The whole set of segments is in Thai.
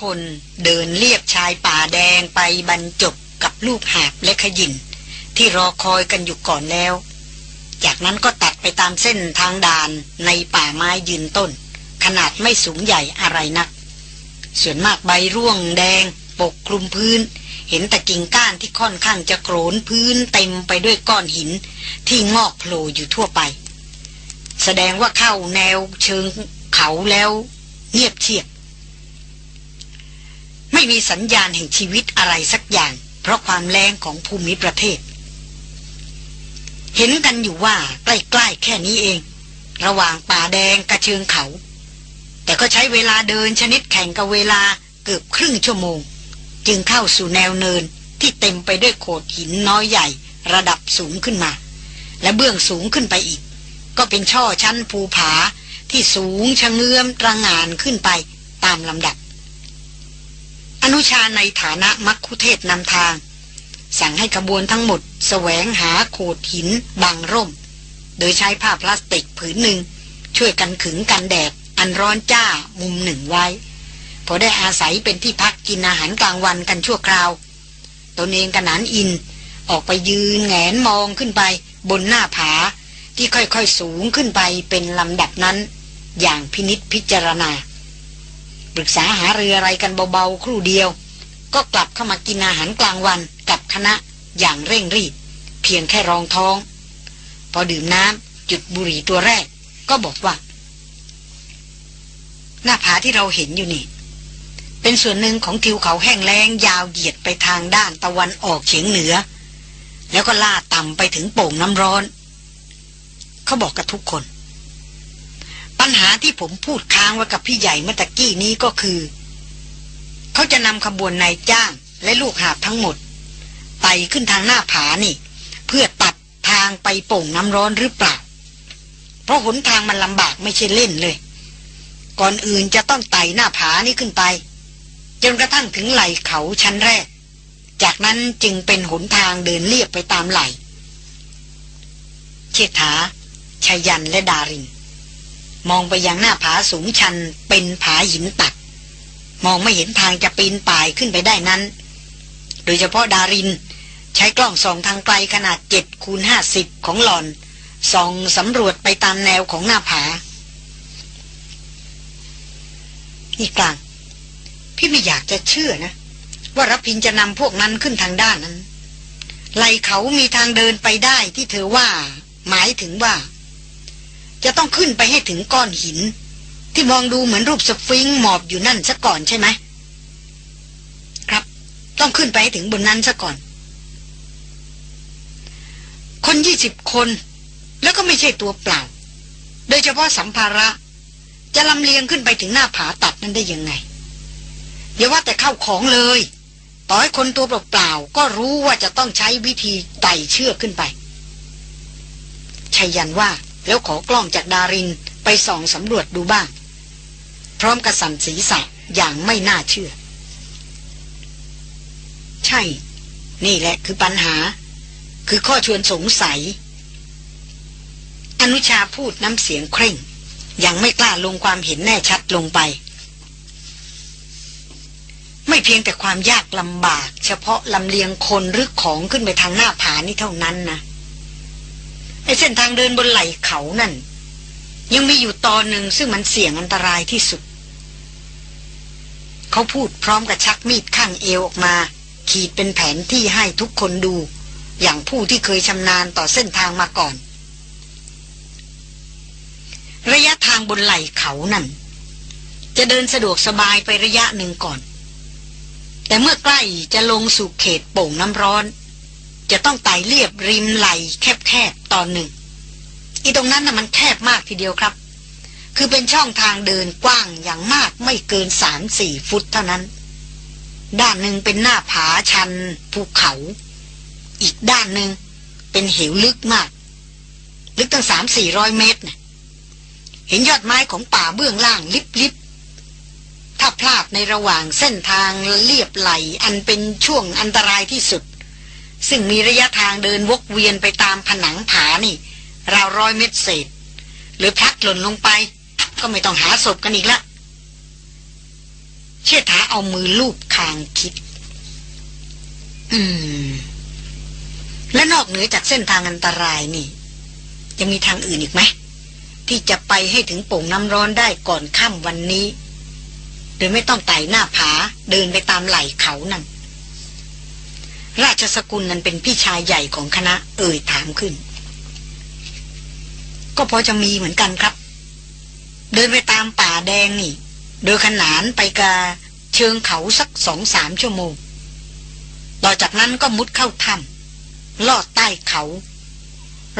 คนเดินเลียบชายป่าแดงไปบรรจบกับลูกหาบและขยิน ที่รอคอยกันอยู่ก่อนแล้ว จากนั้นก็ตัดไปตามเส้นทางด่านในป่าไม้ยืนต้น ขนาดไม่สูงใหญ่อะไรนัก ส่วนมากใบร่วงแดง ปกคลุมพื้น เห็นแต่กิ่งก้านที่ค่อนข้างจะโกรนพื้นเต็มไปด้วยก้อนหิน ที่งอกโผล่อยู่ทั่วไป แสดงว่าเข้าแนวเชิงเขาแล้ว เงียบเชียบ ไม่มีสัญญาณแห่งชีวิตอะไรสักอย่าง เพราะความแรงของภูมิประเทศ เห็นกันอยู่ว่าใกล้ๆแค่นี้เอง ระหว่างป่าแดงกระเชิงเขา แต่ก็ใช้เวลาเดินชนิดแข่งกับเวลาเกือบครึ่งชั่วโมง จึงเข้าสู่แนวเนินที่เต็มไปด้วยโขดหินน้อยใหญ่ระดับสูงขึ้นมา และเบื้องสูงขึ้นไปอีก ก็เป็นช่อชั้นภูผาที่สูงชะเงื้อมตระงานขึ้นไปตามลำดับ อนุชาในฐานะมักคุเทศนำทาง สั่งให้ขบวนทั้งหมดสแสวงหาโขดหินบังร่ม โดยใช้ผ้าพลาสติกผืนหนึ่ง ช่วยกันขึงกันแดด อันร้อนจ้ามุมหนึ่งไว้ พอได้อาศัยเป็นที่พักกินอาหารกลางวันกันชั่วคราว ตนเองกระนานอิน ออกไปยืนแงนมองขึ้นไป บนหน้าผาที่ค่อยๆสูงขึ้นไปเป็นลำดับนั้น อย่างพินิษพิจารณา ปรึกษาหาเรืออะไรกันเบาๆ ครู่เดียว ก็กลับเข้ามากินอาหารกลางวันกับคณะอย่างเร่งรีบ เพียงแค่รองท้อง พอดื่มน้ำจุดบุหรี่ตัวแรก ก็บอกว่า หน้าผาที่เราเห็นอยู่นี่ เป็นส่วนหนึ่งของทิวเขาแห้งแล้งยาวเหยียดไปทางด้านตะวันออกเฉียงเหนือ แล้วก็ล่าต่ำไปถึงโป่งน้ำร้อน เขาบอกกับทุกคน ปัญหาที่ผมพูดค้างไว้กับพี่ใหญ่เมื่อตะกี้นี้ก็คือ เขาจะนำขบวนนายจ้างและลูกหาบทั้งหมดไต่ขึ้นทางหน้าผานี่ เพื่อตัดทางไปโป่งน้ำร้อนหรือเปล่า เพราะหนทางมันลำบากไม่ใช่เล่นเลย ก่อนอื่นจะต้องไต่หน้าผานี่ขึ้นไป จนกระทั่งถึงไหล่เขาชั้นแรก จากนั้นจึงเป็นหนทางเดินเลียบไปตามไหล่เชษฐาชายันและดาริน มองไปยังหน้าผาสูงชันเป็นผาหินตัดมองไม่เห็นทางจะปีนป่ายขึ้นไปได้นั้น โดยเฉพาะดาริน ใช้กล้องส่องทางไกลขนาดเจ็ดคูณห้าสิบของหลอนส่องสำรวจไปตามแนวของหน้าผา นี่กลาง พี่ไม่อยากจะเชื่อนะ ว่ารพินจะนำพวกนั้นขึ้นทางด้านนั้นไหลเขามีทางเดินไปได้ที่เธอว่า หมายถึงว่า จะต้องขึ้นไปให้ถึงก้อนหิน ที่มองดูเหมือนรูปสฟิงหมอบอยู่นั่นซะก่อนใช่ไหม ครับ ต้องขึ้นไปให้ถึงบนนั้นซะก่อน คนยี่สิบคน แล้วก็ไม่ใช่ตัวเปล่า โดยเฉพาะสัมภาระ จะลำเลียงขึ้นไปถึงหน้าผาตัดนั้นได้ยังไงอย่าว่าแต่เข้าของเลย ต่อให้คนตัวเปล่าๆก็รู้ว่าจะต้องใช้วิธีไต่เชือกขึ้นไปชัยยันว่า แล้วขอกล้องจากดารินไปส่องสำรวจดูบ้าง พร้อมกระสันศีรษะอย่างไม่น่าเชื่อ ใช่ นี่แหละคือปัญหา คือข้อชวนสงสัย อนุชาพูดน้ำเสียงเคร่ง ยังไม่กล้าลงความเห็นแน่ชัดลงไป ไม่เพียงแต่ความยากลำบาก เฉพาะลำเลียงคนหรือของขึ้นไปทางหน้าผานี่เท่านั้นนะ ไอ้เส้นทางเดินบนไหล่เขานั่น ยังมีอยู่ตอนหนึ่งซึ่งมันเสี่ยงอันตรายที่สุด เขาพูดพร้อมกับชักมีดข้างเอวออกมา ขีดเป็นแผนที่ให้ทุกคนดู อย่างผู้ที่เคยชำนาญต่อเส้นทางมาก่อน ระยะทางบนไหล่เขานั่น จะเดินสะดวกสบายไประยะหนึ่งก่อน แต่เมื่อใกล้จะลงสู่เขตโป่งน้ำร้อน จะต้องไต่เรียบริมไหลแคบๆตอนหนึ่ง อีตรงนั้นน่ะมันแคบมากทีเดียวครับ คือเป็นช่องทางเดินกว้างอย่างมากไม่เกินสามสี่ฟุตเท่านั้น ด้านหนึ่งเป็นหน้าผาชันภูเขา อีกด้านหนึ่งเป็นเหวลึกมาก ลึกตั้งสามสี่ร้อยเมตรนะเห็นยอดไม้ของป่าเบื้องล่างลิบๆถ้าพลาดในระหว่างเส้นทางเรียบไหลอันเป็นช่วงอันตรายที่สุด ซึ่งมีระยะทางเดินวกเวียนไปตามผนังผานี่ ราวร้อยเมตรเศษ หรือพักหล่นลงไป ก็ไม่ต้องหาศพกันอีกละเชิดถาเอาเอามือลูบคางคิด อืม และนอกเหนือจากเส้นทางอันตรายนี่จะมีทางอื่นอีกไหม ที่จะไปให้ถึงโป่งน้ำร้อนได้ก่อนค่ำวันนี้ โดยไม่ต้องไต่หน้าผาเดินไปตามไหล่เขานั่น ราชสกุลนั้นเป็นพี่ชายใหญ่ของคณะเอ่ยถามขึ้น ก็พอจะมีเหมือนกันครับ เดินไปตามป่าแดงนี่ โดยขนานไปกาเชิงเขาสักสองสามชั่วโมง ต่อจากนั้นก็มุดเข้าถ้ำลอดใต้เขา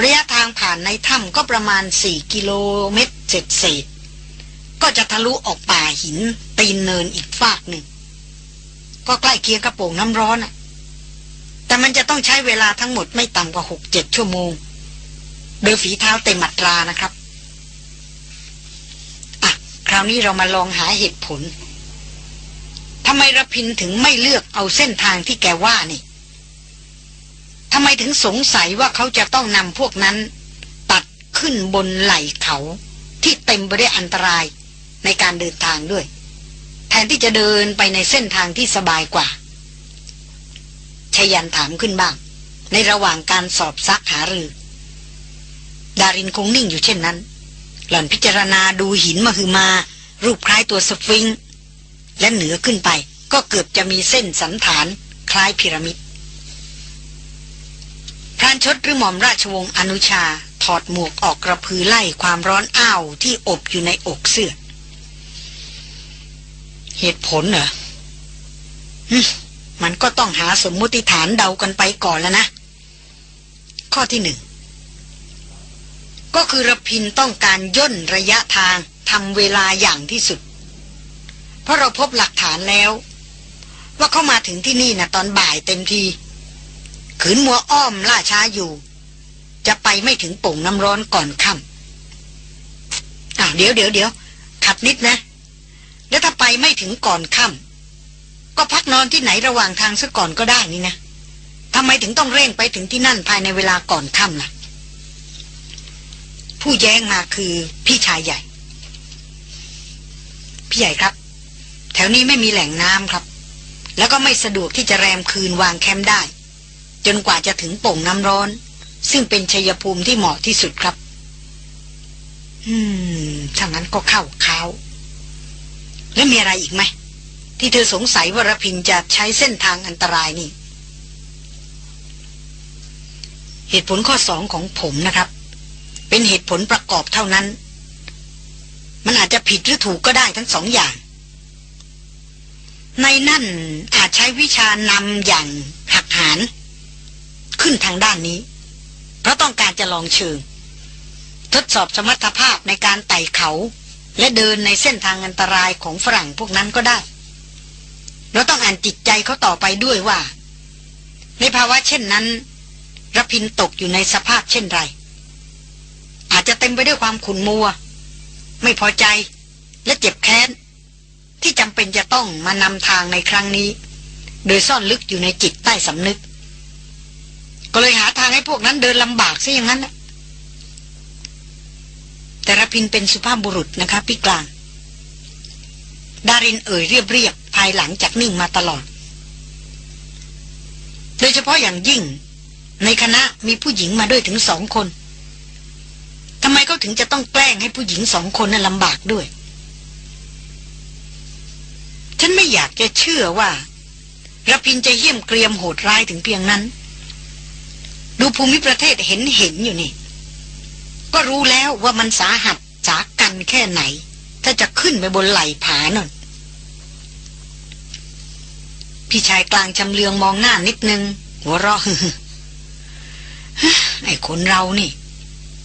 ระยะทางผ่านในถ้ำก็ประมาณสี่กิโลเมตรเศษเศษก็จะทะลุออกป่าหินตีนเนินอีกฟากหนึ่ง ก็ใกล้เคียงกระโป่งน้ำร้อนอะ แต่มันจะต้องใช้เวลาทั้งหมดไม่ต่ำกว่าหกเจ็ดชั่วโมง โดยฝีเท้าเต็มมัตรานะครับ อะ คราวนี้เรามาลองหาเหตุผลทำไมระพินถึงไม่เลือกเอาเส้นทางที่แกว่านี่ทำไมถึงสงสัยว่าเขาจะต้องนำพวกนั้น ตัดขึ้นบนไหล่เขาที่เต็มไปด้วยอันตรายในการเดินทางด้วย แทนที่จะเดินไปในเส้นทางที่สบายกว่า ชยันถามขึ้นบ้าง ในระหว่างการสอบซักหารือ ดารินคงนิ่งอยู่เช่นนั้น หล่อนพิจารณาดูหินมาคือมา รูปคล้ายตัวสฟิงและเหนือขึ้นไป ก็เกือบจะมีเส้นสันฐานคล้ายพีระมิดพรานชดหรือหม่อมราชวงศ์อนุชา ถอดหมวกออกกระพือไล่ความร้อนอ้าวที่อบอยู่ในอกเสื้อ เหตุผลเหรอ มันก็ต้องหาสมมุติฐานเดากันไปก่อนแล้วนะ ข้อที่หนึ่งก็คือระพินต้องการย่นระยะทางทำเวลาอย่างที่สุด เพราะเราพบหลักฐานแล้ว ว่าเขามาถึงที่นี่นะตอนบ่ายเต็มทีขืนมัวอ้อมล่าช้าอยู่ จะไปไม่ถึงป่งน้ำร้อนก่อนค่ำอ่าเดี๋ยวเดี๋ยวเดี๋ยวขัดนิดนะ แล้วถ้าไปไม่ถึงก่อนค่ำ ก็พักนอนที่ไหนระหว่างทางซะก่อนก็ได้นี่นะทำไมถึงต้องเร่งไปถึงที่นั่นภายในเวลาก่อนค่ำล่ะ ผู้แย้งมาคือพี่ชายใหญ่ พี่ใหญ่ครับ แถวนี้ไม่มีแหล่งน้ำครับ แล้วก็ไม่สะดวกที่จะแรมคืนวางแคมป์ได้ จนกว่าจะถึงโป่งน้ำร้อน ซึ่งเป็นชัยภูมิที่เหมาะที่สุดครับ อืมถ้างั้นก็เข้าเขาแล้วมีอะไรอีกไหม ที่เธอสงสัยว่ารพินจะใช้เส้นทางอันตรายนี่ เหตุผลข้อสองของผมนะครับ เป็นเหตุผลประกอบเท่านั้น มันอาจจะผิดหรือถูกก็ได้ทั้งสองอย่าง ในนั่นอาจใช้วิชานำอย่างหักหานขึ้นทางด้านนี้ เพราะต้องการจะลองเชิง ทดสอบสมรรถภาพในการไต่เขา และเดินในเส้นทางอันตรายของฝรั่งพวกนั้นก็ได้ เราต้องอ่านจิตใจเขาต่อไปด้วยว่า ในภาวะเช่นนั้นรพินตกอยู่ในสภาพเช่นไร อาจจะเต็มไปด้วยความขุนมัว ไม่พอใจและเจ็บแค้น ที่จำเป็นจะต้องมานำทางในครั้งนี้ โดยซ่อนลึกอยู่ในจิตใต้สำนึก ก็เลยหาทางให้พวกนั้นเดินลำบากซะอย่างนั้นนะแต่รพินเป็นสุภาพบุรุษนะคะพี่กลางดารินเอ่ยเรียบเรียบ ภายหลังจากนิ่งมาตลอด โดยเฉพาะอย่างยิ่ง ในคณะมีผู้หญิงมาด้วยถึงสองคนทำไมเขาถึงจะต้องแกล้งให้ผู้หญิงสองคนนั้นลำบากด้วย ฉันไม่อยากจะเชื่อว่าระพินจะเยี่ยมเกรียมโหดร้ายถึงเพียงนั้น ดูภูมิประเทศเห็นเห็นอยู่นี่ ก็รู้แล้วว่ามันสาหัสสากันแค่ไหน ถ้าจะขึ้นไปบนไหล่ผานั่น พี่ชายกลางจำเลืองมองหน้านิดนึง หัวเราะไอ้คนเรานี่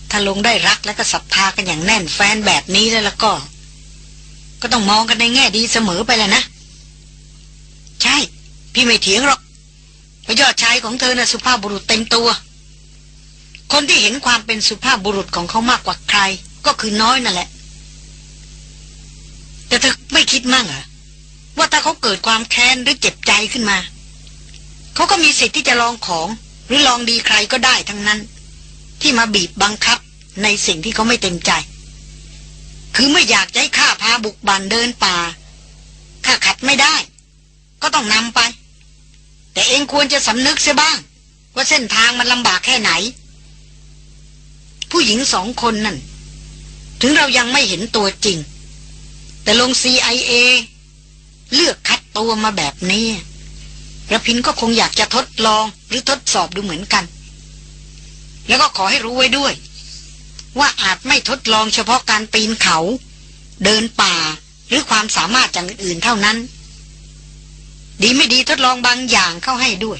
ถ้าลงได้รักแล้วก็ศรัทธากันอย่างแน่นแฟนแบบนี้แล้วแล้วก็ ก็ต้องมองกันในแง่ดีเสมอไปแหละนะ ใช่ พี่ไม่เถียงหรอกยอดชายของเธอนะ่ะสุภาพบุรุษเต็มตัว คนที่เห็นความเป็นสุภาพบุรุษของเขามากกว่าใคร ก็คือน้อยนั่นแหละ แต่เธอไม่คิดมั่งเหรอ ว่าถ้าเขาเกิดความแค้นหรือเจ็บใจขึ้นมา เขาก็มีสิทธิ์ที่จะลองของ หรือลองดีใครก็ได้ทั้งนั้น ที่มาบีบบังคับในสิ่งที่เขาไม่เต็มใจ คือไม่อยากให้ข้าพาบุกบันเดินป่าข้าขัดไม่ได้ ก็ต้องนำไป แต่เองควรจะสำนึกเสียบ้าง ว่าเส้นทางมันลำบากแค่ไหน ผู้หญิงสองคนนั่น ถึงเรายังไม่เห็นตัวจริง แต่ลง CIA เลือกคัดตัวมาแบบนี้ระพินก็คงอยากจะทดลองหรือทดสอบดูเหมือนกัน แล้วก็ขอให้รู้ไว้ด้วย ว่าอาจไม่ทดลองเฉพาะการปีนเขา เดินป่าหรือความสามารถอย่างอื่นเท่านั้น ดีไม่ดีทดลองบางอย่างเข้าให้ด้วย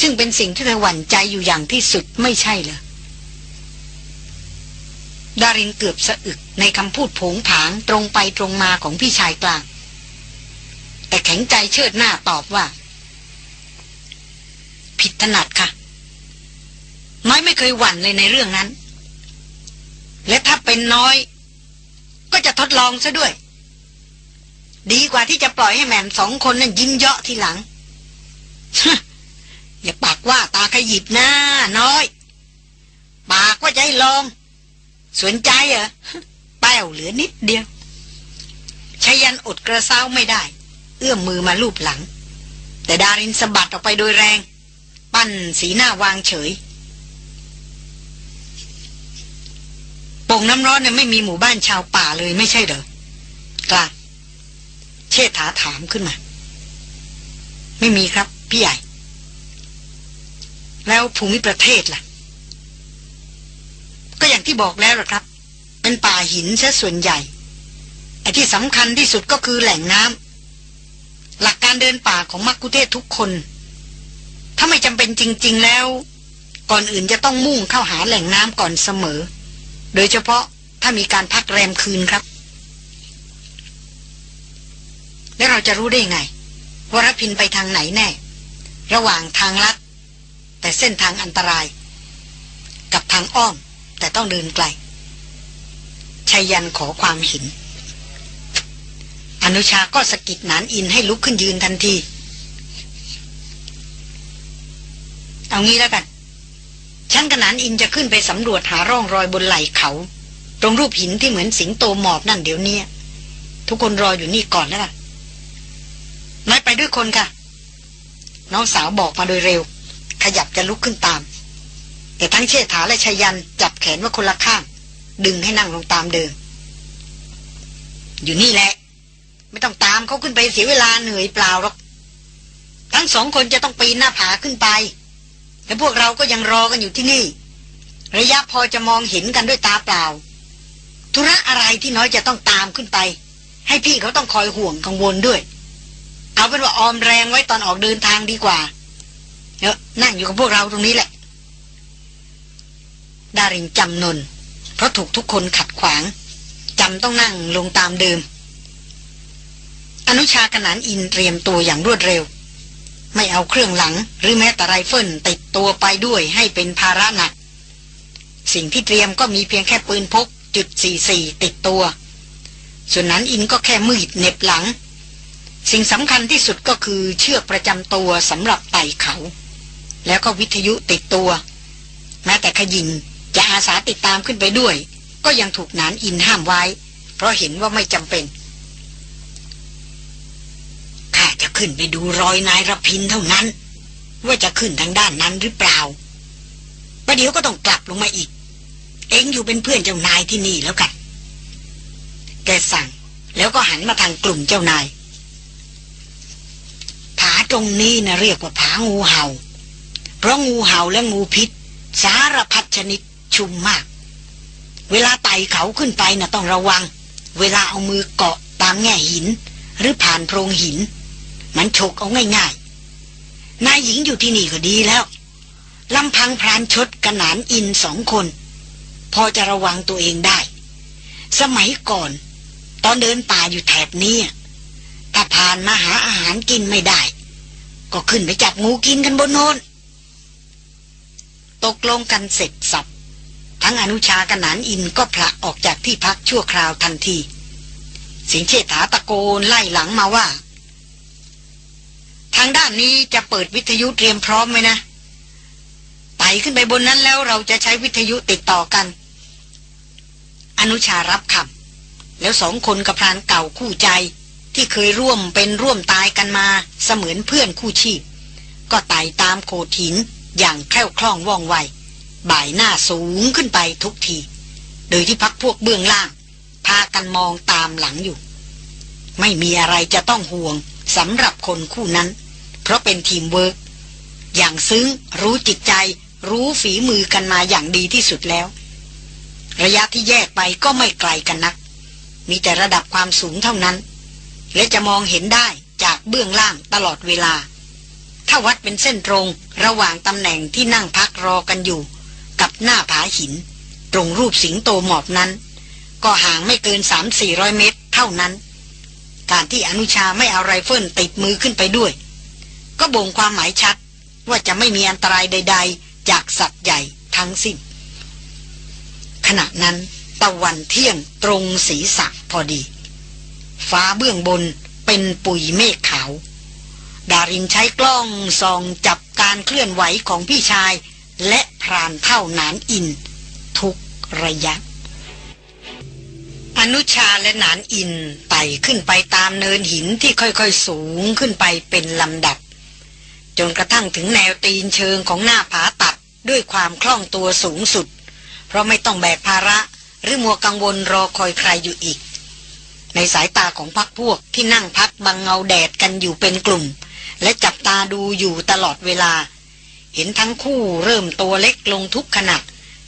ซึ่งเป็นสิ่งที่เธอหวั่นใจอยู่อย่างที่สุดไม่ใช่เหรอดารินเกือบสะอึกในคำพูดผงผางตรงไปตรงมาของพี่ชายกลาง แต่แข็งใจเชิดหน้าตอบว่า ผิดถนัดค่ะ น้อยไม่เคยหวั่นเลยในเรื่องนั้น และถ้าเป็นน้อย ก็จะทดลองซะด้วย ดีกว่าที่จะปล่อยให้แม่มสองคนนั้นยิ้มเยาะทีหลังอย่าปากว่าตาขยิบหน้าน้อย ปากว่าจะให้ลอง สนใจเหรอแป้วเหลือนิดเดียวชายันอดกระเซ้าไม่ได้ เอื้อมมือมาลูบหลัง แต่ดารินสะบัดออกไปโดยแรง ปั้นสีหน้าวางเฉยป่งน้ำร้อนเนี่ยไม่มีหมู่บ้านชาวป่าเลยไม่ใช่เหรอกล้าเชษฐาถามขึ้นมา ไม่มีครับ พี่ใหญ่ แล้วภูมิประเทศล่ะ ก็อย่างที่บอกแล้วล่ะครับ เป็นป่าหินซะส่วนใหญ่ไอ้ที่สำคัญที่สุดก็คือแหล่งน้ำ หลักการเดินป่าของมักคุเทศทุกคน ถ้าไม่จำเป็นจริง ๆแล้ว ก่อนอื่นจะต้องมุ่งเข้าหาแหล่งน้ำก่อนเสมอ โดยเฉพาะถ้ามีการพักแรมคืนครับ แล้วเราจะรู้ได้ไงว่ารพินไปทางไหนแน่ ระหว่างทางลัด แต่เส้นทางอันตราย กับทางอ้อมแต่ต้องเดินไกลชายันขอความเห็น อนุชาก็สกิดนานอินให้ลุกขึ้นยืนทันที เอางี้แล้วกันฉันกับนานอินจะขึ้นไปสำรวจหาร่องรอยบนไหล่เขา ตรงรูปหินที่เหมือนสิงโตหมอบนั่นเดี๋ยวนี้ทุกคนรออยู่นี่ก่อนแล้วล่ะน้อยไปด้วยคนค่ะ น้องสาวบอกมาโดยเร็ว ขยับจะลุกขึ้นตาม แต่ทั้งเชษฐาและชยันจับแขนว่าคนละข้าง ดึงให้นั่งลงตามเดิม อยู่นี่แหละ ไม่ต้องตามเขาขึ้นไปเสียเวลาเหนื่อยเปล่าหรอก ทั้งสองคนจะต้องปีนหน้าผาขึ้นไป และพวกเราก็ยังรอกันอยู่ที่นี่ ระยะพอจะมองเห็นกันด้วยตาเปล่า ธุระอะไรที่น้อยจะต้องตามขึ้นไป ให้พี่เขาต้องคอยห่วงกังวลด้วย เอาเป็นว่าออมแรงไว้ตอนออกเดินทางดีกว่าเนอะนั่งอยู่กับพวกเราตรงนี้แหละ ดารินจำนน เพราะถูกทุกคนขัดขวางจำต้องนั่งลงตามเดิม อนุชา หนานอินเตรียมตัวอย่างรวดเร็ว ไม่เอาเครื่องหลังหรือแม้แต่ไรเฟิลติดตัวไปด้วยให้เป็นภาระหนัก สิ่งที่เตรียมก็มีเพียงแค่ปืนพกจุดสี่สี่ติดตัว ส่วนหนานอินก็แค่มีดเหน็บหลัง สิ่งสำคัญที่สุดก็คือเชือกประจำตัวสำหรับไต่เขา แล้วก็วิทยุติดตัว แม้แต่ขยิงจะอาสาติดตามขึ้นไปด้วย ก็ยังถูกนานอินห้ามไว้ เพราะเห็นว่าไม่จำเป็น ข้า จะขึ้นไปดูรอยนายรพินเท่านั้น ว่าจะขึ้นทางด้านนั้นหรือเปล่าประเดี๋ยวก็ต้องกลับลงมาอีก เองอยู่เป็นเพื่อนเจ้านายที่นี่แล้วกันแกสั่งแล้วก็หันมาทางกลุ่มเจ้านาย ผาตรงนี้นะเรียกว่าผางูเห่า เพราะงูเห่าและงูพิษ สารพัดชนิดชุมมาก เวลาไต่เขาขึ้นไปนะ่ะต้องระวัง เวลาเอามือเกาะตามแง่หิน หรือผ่านโพรงหิน มันฉกเอาง่ายๆ นายหญิงอยู่ที่นี่ก็ดีแล้วลำพังพรานชดกระนานอินสองคน พอจะระวังตัวเองได้ สมัยก่อน ตอนเดินป่าอยู่แถบนี้ถ้าผ่านมาหาอาหารกินไม่ได้ ก็ขึ้นไปจับงูกินกันบนโน้นตกลงกันเสร็จสับ ทั้งอนุชากนานอินก็ผละออกจากที่พักชั่วคราวทันที สิงเชษฐาตะโกนไล่หลังมาว่าางด้านนี้จะเปิดวิทยุเตรียมพร้อมไหมนะไต่ขึ้นไปบนนั้นแล้วเราจะใช้วิทยุติดต่อกัน อนุชารับคำแล้วสองคนกับพรานเก่าคู่ใจ ที่เคยร่วมเป็นร่วมตายกันมาเสมือนเพื่อนคู่ชีพ ก็ไต่ตามโขดหินอย่างแคล่วคล่องว่องไวบ่ายหน้าสูงขึ้นไปทุกที โดยที่พรรคพวกเบื้องล่าง พากันมองตามหลังอยู่ ไม่มีอะไรจะต้องห่วงสำหรับคนคู่นั้น เพราะเป็นทีมเวิร์กอย่างซึ้งรู้จิตใจ รู้ฝีมือกันมาอย่างดีที่สุดแล้ว ระยะที่แยกไปก็ไม่ไกลกันนัก มีแต่ระดับความสูงเท่านั้น และจะมองเห็นได้จากเบื้องล่างตลอดเวลา ถ้าวัดเป็นเส้นตรงระหว่างตำแหน่งที่นั่งพักรอกันอยู่ กับหน้าผาหิน ตรงรูปสิงโตหมอบนั้น ก็ห่างไม่เกินสามสี่ร้อยเมตร เท่านั้น การที่อนุชาไม่เอาไรเฟิลติดมือขึ้นไปด้วย ก็บ่งความหมายชัด ว่าจะไม่มีอันตรายใด ๆ จากสัตว์ใหญ่ทั้งสิ้น ขณะนั้นตะวันเที่ยงตรงศีรษะพอดี ฟ้าเบื้องบนเป็นปุยเมฆขาว ดารินใช้กล้องส่องจับการเคลื่อนไหวของพี่ชาย และพรานเท่านานอิน ทุกระยะ อนุชาและนานอินไต่ขึ้นไปตามเนินหินที่ค่อยๆสูงขึ้นไปเป็นลำดับ นกระทั่งถึงแนวตีนเชิงของหน้าผาตัดด้วยความคล่องตัวสูงสุด เพราะไม่ต้องแบกภาระหรือมัวกังวลรอคอยใครอยู่อีก ในสายตาของพักพวกที่นั่งพักบังเงาแดดกันอยู่เป็นกลุ่ม และจับตาดูอยู่ตลอดเวลา เห็นทั้งคู่เริ่มตัวเล็กลงทุกขณะ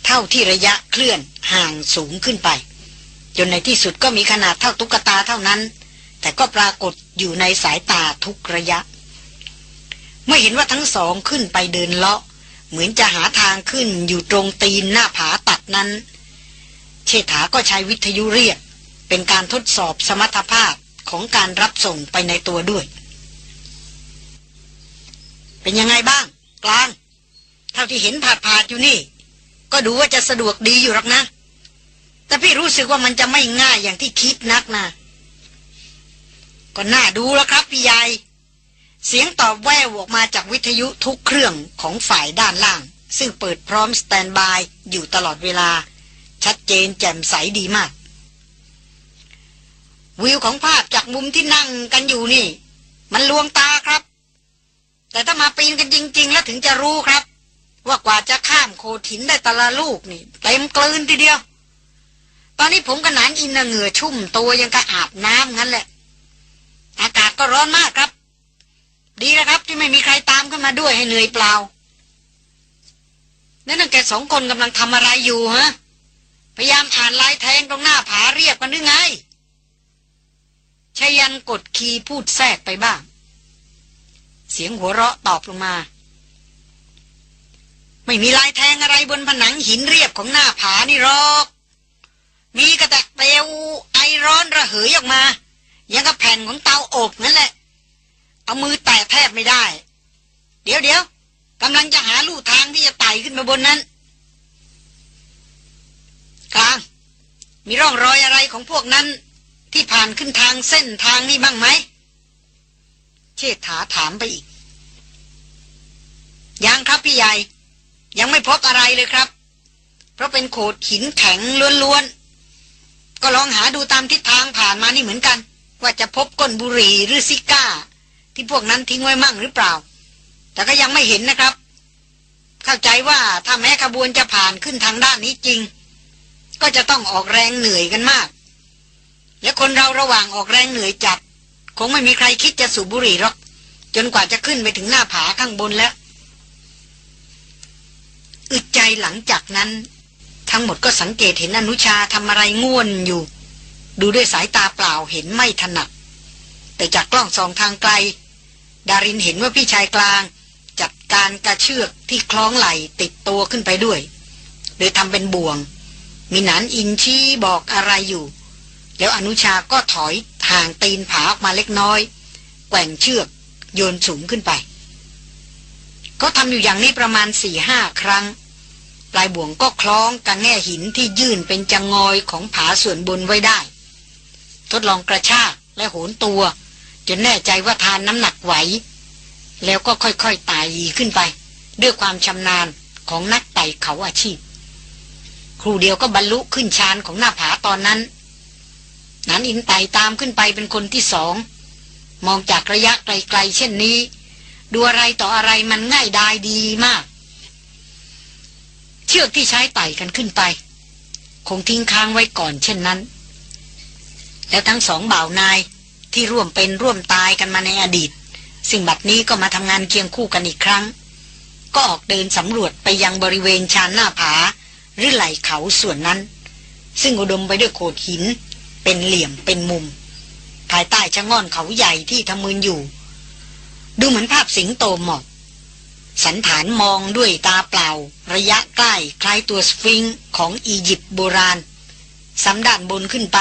เท่าที่ระยะเคลื่อนห่างสูงขึ้นไป จนในที่สุดก็มีขนาดเท่าตุ๊กตาเท่านั้น แต่ก็ปรากฏอยู่ในสายตาทุกระยะ เมื่อเห็นว่าทั้งสองขึ้นไปเดินเลาะ เหมือนจะหาทางขึ้นอยู่ตรงตีนหน้าผาตัดนั้น เชษฐาก็ใช้วิทยุเรียก เป็นการทดสอบสมรรถภาพของการรับส่งไปในตัวด้วย เป็นยังไงบ้าง กลาง เท่าที่เห็นผาดผาดอยู่นี่ ก็ดูว่าจะสะดวกดีอยู่หรอกนะ แต่พี่รู้สึกว่ามันจะไม่ง่ายอย่างที่คิดนักนะก็น่าดูแล้วครับพี่ใหญ่ เสียงตอบแววออกมาจากวิทยุทุกเครื่องของฝ่ายด้านล่าง ซึ่งเปิดพร้อมสแตนบายอยู่ตลอดเวลา ชัดเจนแจ่มใสดีมาก วิวของภาพจากมุมที่นั่งกันอยู่นี่ มันลวงตาครับ แต่ถ้ามาปีนกันจริง ๆ แล้วถึงจะรู้ครับ ว่ากว่าจะข้ามโคถินได้ตะละลูกนี่เต็มกลืนทีเดียว ตอนนี้ผมกับนานอินเหงื่อชุ่มตัวยังกระอาบน้ำงั้นแหละ อากาศก็ร้อนมากครับ ดีนะครับ ที่ไม่มีใครตามขึ้นมาด้วยให้เหนื่อยเปล่านั่นแกสองคนกำลังทำอะไรอยู่ฮะ พยายามอ่านลายแทงตรงหน้าผาเรียบกันหรือไงชยันกดคีย์พูดแทรกไปบ้าง เสียงหัวเราะตอบลงมา ไม่มีลายแทงอะไรบนผนังหินเรียบของหน้าผานี่หรอก มีกระแตกเปลวไอร้อนระเหยออกมา ยังกับแผ่นของเตาอบนั่นแหละ เอามือแตะแทบไม่ได้ เดี๋ยวเดี๋ยวกำลังจะหาลู่ทางที่จะไต่ขึ้นมาบนนั้น กลาง มีร่องรอยอะไรของพวกนั้น ที่ผ่านขึ้นทางเส้นทางนี้บ้างไหม เชษฐาถามไปอีก ยังครับพี่ใหญ่ ยังไม่พบอะไรเลยครับ เพราะเป็นโขดหินแข็งล้วนๆ ก็ลองหาดูตามทิศทางผ่านมานี่เหมือนกัน ว่าจะพบก้นบุหรี่หรือซิก้า ที่พวกนั้นทิ้งไว้มั่งหรือเปล่า แต่ก็ยังไม่เห็นนะครับ เข้าใจว่าถ้าแม้ขบวนจะผ่านขึ้นทางด้านนี้จริง ก็จะต้องออกแรงเหนื่อยกันมาก และคนเราระหว่างออกแรงเหนื่อยจัด คงไม่มีใครคิดจะสูบบุหรี่หรอก จนกว่าจะขึ้นไปถึงหน้าผาข้างบนแล้ว อึดใจหลังจากนั้น ทั้งหมดก็สังเกตเห็นอนุชาทำอะไรง่วนอยู่ ดูด้วยสายตาเปล่าเห็นไม่ถนัดแต่จากกล้องสองทางไกล ดารินเห็นว่าพี่ชายกลาง จัดการกระเชือกที่คล้องไหลติดตัวขึ้นไปด้วย โดยทำเป็นบ่วง มีหนานอินชี้บอกอะไรอยู่ แล้วอนุชาก็ถอยห่างตีนผาออกมาเล็กน้อย แกว่งเชือกโยนสูงขึ้นไป เขาทำอยู่อย่างนี้ประมาณสี่ห้าครั้ง ปลายบ่วงก็คล้องกับแง่หินที่ยื่นเป็นจังงอยของผาส่วนบนไว้ได้ ทดลองกระชากและโหนตัว จนแน่ใจว่าทานน้ำหนักไหว แล้วก็ค่อยๆไต่ขึ้นไป ด้วยความชำนาญของนักไต่เขาอาชีพ ครูเดียวก็บรรลุขึ้นชานของหน้าผาตอนนั้น นั้นอินไต่ตามขึ้นไปเป็นคนที่สอง มองจากระยะไกลๆเช่นนี้ ดูอะไรต่ออะไรมันง่ายดายดีมาก เชือกที่ใช้ไต่กันขึ้นไป คงทิ้งค้างไว้ก่อนเช่นนั้น แล้วทั้งสองบ่าวนาย ที่ร่วมเป็นร่วมตายกันมาในอดีตซึ่งบัดนี้ก็มาทำงานเคียงคู่กันอีกครั้ง ก็ออกเดินสำรวจไปยังบริเวณชานหน้าผา หรือไหล่เขาส่วนนั้น ซึ่งอุดมไปด้วยโขดหิน เป็นเหลี่ยมเป็นมุม ภายใต้ชะง่อนเขาใหญ่ที่ทำมืนอยู่ ดูเหมือนภาพสิงโตหมอกสันฐานมองด้วยตาเปล่า ระยะใกล้คล้ายตัวสฟิงของอียิปต์โบราณสำด้านบนขึ้นไป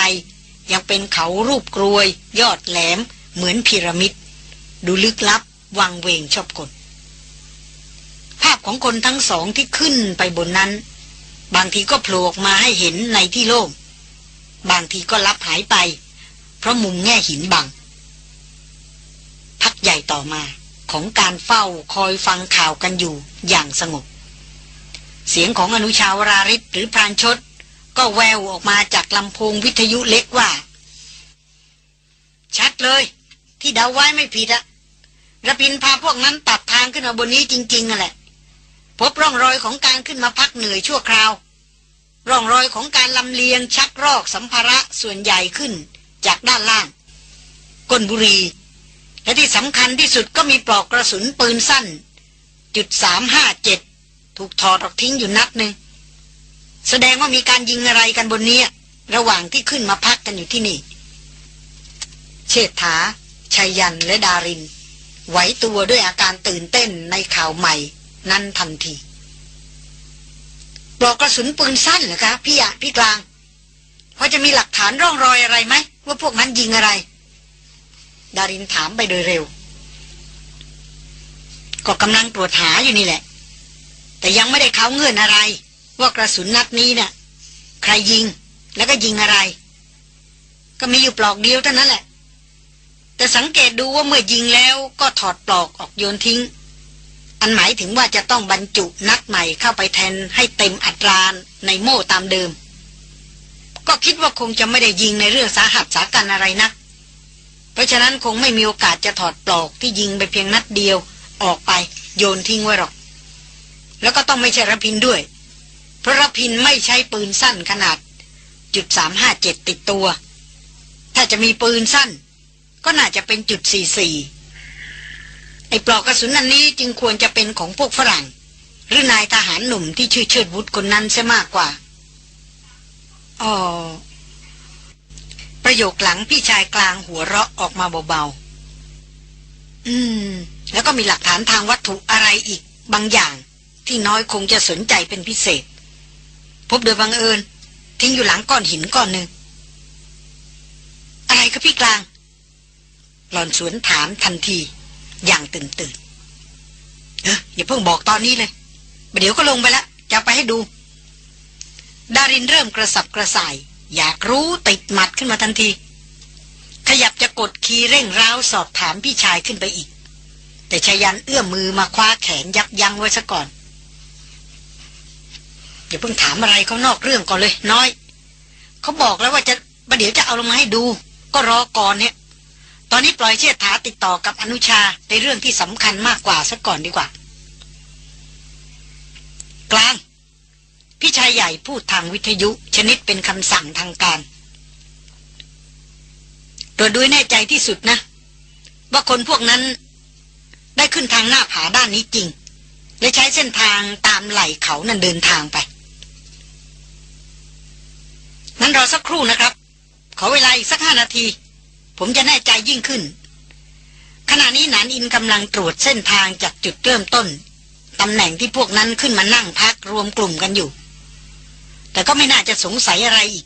ยังเป็นเขารูปกรวย ยอดแหลม เหมือนพีระมิด ดูลึกลับ วังเวงชอบกลภาพของคนทั้งสองที่ขึ้นไปบนนั้น บางทีก็โผล่ออกมาให้เห็นในที่โล่งบางทีก็ลับหายไป เพราะมุมแง่หินบัง พักใหญ่ต่อมาของการเฝ้าคอยฟังข่าวกันอยู่อย่างสงบ เสียงของอนุชาวราริศหรือพรานชด ก็แววออกมาจากลำโพงวิทยุเล็กว่า ชัดเลย ที่เดาไว้ไม่ผิดอะระพินพาพวกนั้นตัดทางขึ้นมาบนนี้จริงๆนั่นแหละ พบร่องรอยของการขึ้นมาพักเหนื่อยชั่วคราว ร่องรอยของการลำเลียงชักรอกสัมภาระส่วนใหญ่ขึ้นจากด้านล่าง ก้นบุรี และที่สำคัญที่สุดก็มีปลอกกระสุนปืนสั้น จุดสามห้าเจ็ดถูกถอดออกทิ้งอยู่นัดหนึ่ง แสดงว่ามีการยิงอะไรกันบนนี้ระหว่างที่ขึ้นมาพักกันอยู่ที่นี่ เชษฐาชัยยันและดาริน ไหวตัวด้วยอาการตื่นเต้นในข่าวใหม่ นั้นทันทีปลอกกระสุนปืนสั้นเหรอคะพี่อะพี่กลางพอจะมีหลักฐานร่องรอยอะไรไหมว่าพวกนั้นยิงอะไร ดารินถามไปโดยเร็ว ก็กำลังตรวจหาอยู่นี่แหละ แต่ยังไม่ได้เขาเงื่อนอะไร ว่ากระสุนนัดนี้เนะ่ะใครยิงแล้วก็ยิงอะไร ก็มีอยู่ปลอกเดียวเท่านั้นแหละ แต่สังเกตดูว่าเมื่อยิงแล้วก็ถอดปลอกออกโยนทิ้ง อันหมายถึงว่าจะต้องบรรจุนัดใหม่เข้าไปแทนให้เต็มอัตราในโม่ตามเดิม ก็คิดว่าคงจะไม่ได้ยิงในเรื่องสาหัสสากันอะไรนะเพราะฉะนั้นคงไม่มีโอกาสจะถอดปลอกที่ยิงไปเพียงนัดเดียวออกไปโยนทิ้งไว้หรอก แล้วก็ต้องไม่ใช่ระพินด้วย พระรพินไม่ใช้ปืนสั้นขนาดจุดสามห้าเจ็ดติดตัว ถ้าจะมีปืนสั้น ก็น่าจะเป็นจุดสี่สี่ไอ้ปลอกกระสุนอันนี้จึงควรจะเป็นของพวกฝรั่ง หรือนายทหารหนุ่มที่ชื่อเชิดวุฒคนนั้นซะมากกว่าอ๋อประโยคหลังพี่ชายกลางหัวเราะออกมาเบาๆ อืม แล้วก็มีหลักฐานทางวัตถุอะไรอีก บางอย่าง ที่น้อยคงจะสนใจเป็นพิเศษ พบโดยบังเอิญ ทิ้งอยู่หลังก้อนหินก้อนหนึ่ง อะไรครับพี่กลาง หลอนสวนถามทันที อย่างตื่นตื่นเอออย่าเพิ่งบอกตอนนี้เลยเดี๋ยวก็ลงไปแล้วจะไปให้ดู ดารินเริ่มกระสับกระส่าย อยากรู้ติดหมัดขึ้นมาทันที ขยับจะกดคีย์เร่งร้าวสอบถามพี่ชายขึ้นไปอีก แต่ชายันเอื้อมมือมาคว้าแขนยับยั้งไว้ซะก่อน อย่าเพิ่งถามอะไรเขานอกเรื่องก่อนเลย น้อย เขาบอกแล้วว่าจะประเดี๋ยวจะเอาลงมาให้ดู ก็รอก่อนเนี่ยตอนนี้ปล่อยเชี่ยถาติดต่อกับอนุชาในเรื่องที่สำคัญมากกว่าสักก่อนดีกว่า กลาง พี่ชายใหญ่พูดทางวิทยุ ชนิดเป็นคำสั่งทางการตรวจดูแน่ใจที่สุดนะ ว่าคนพวกนั้นได้ขึ้นทางหน้าผาด้านนี้จริง และใช้เส้นทางตามไหล่เขานั่นเดินทางไป นั้นรอสักครู่นะครับ ขอเวลาอีกสักห้านาที ผมจะแน่ใจยิ่งขึ้น ขณะนี้นานอินกำลังตรวจเส้นทางจากจุดเริ่มต้นตำแหน่งที่พวกนั้นขึ้นมานั่งพักรวมกลุ่มกันอยู่ แต่ก็ไม่น่าจะสงสัยอะไรอีก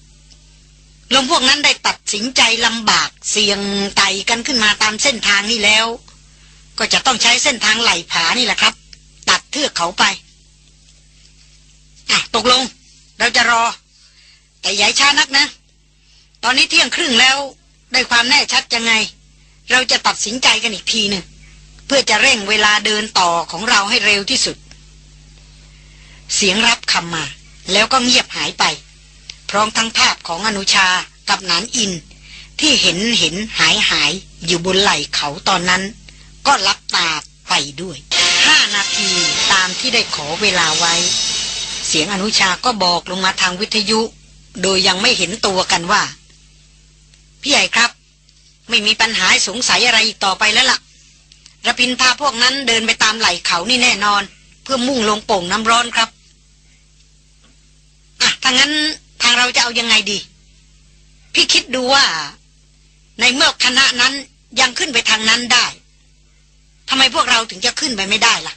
ลงพวกนั้นได้ตัดสินใจลำบากเสี่ยงไต่กันขึ้นมาตามเส้นทางนี้แล้ว ก็จะต้องใช้เส้นทางไหลผานี่แหละครับ ตัดเทือกเขาไปอะตกลง เราจะรอ แต่ย้ายช้านักนะ ตอนนี้เที่ยงครึ่งแล้วได้ความแน่ชัดยังไง เราจะตัดสินใจกันอีกทีหนึ่งเพื่อจะเร่งเวลาเดินต่อของเราให้เร็วที่สุด เสียงรับคำมา แล้วก็เงียบหายไป พร้อมทั้งภาพของอนุชากับนานอิน ที่เห็นเห็นหายหายอยู่บนไหล่เขาตอนนั้น ก็ลับตาไปด้วยห้านาทีตามที่ได้ขอเวลาไว้ เสียงอนุชาก็บอกลงมาทางวิทยุ โดยยังไม่เห็นตัวกันว่า พี่ใหญ่ครับ ไม่มีปัญหาสงสัยอะไรอีกต่อไปแล้วละ่ะระพินพาพวกนั้นเดินไปตามไหล่เขานี่แน่นอน เพื่อมุ่งลงโป่งน้ำร้อนครับอะถ้างั้นทางเราจะเอายังไงดี พี่คิดดูว่า ในเมื่อคณะนั้นยังขึ้นไปทางนั้นได้ทำไมพวกเราถึงจะขึ้นไปไม่ได้ล่ะ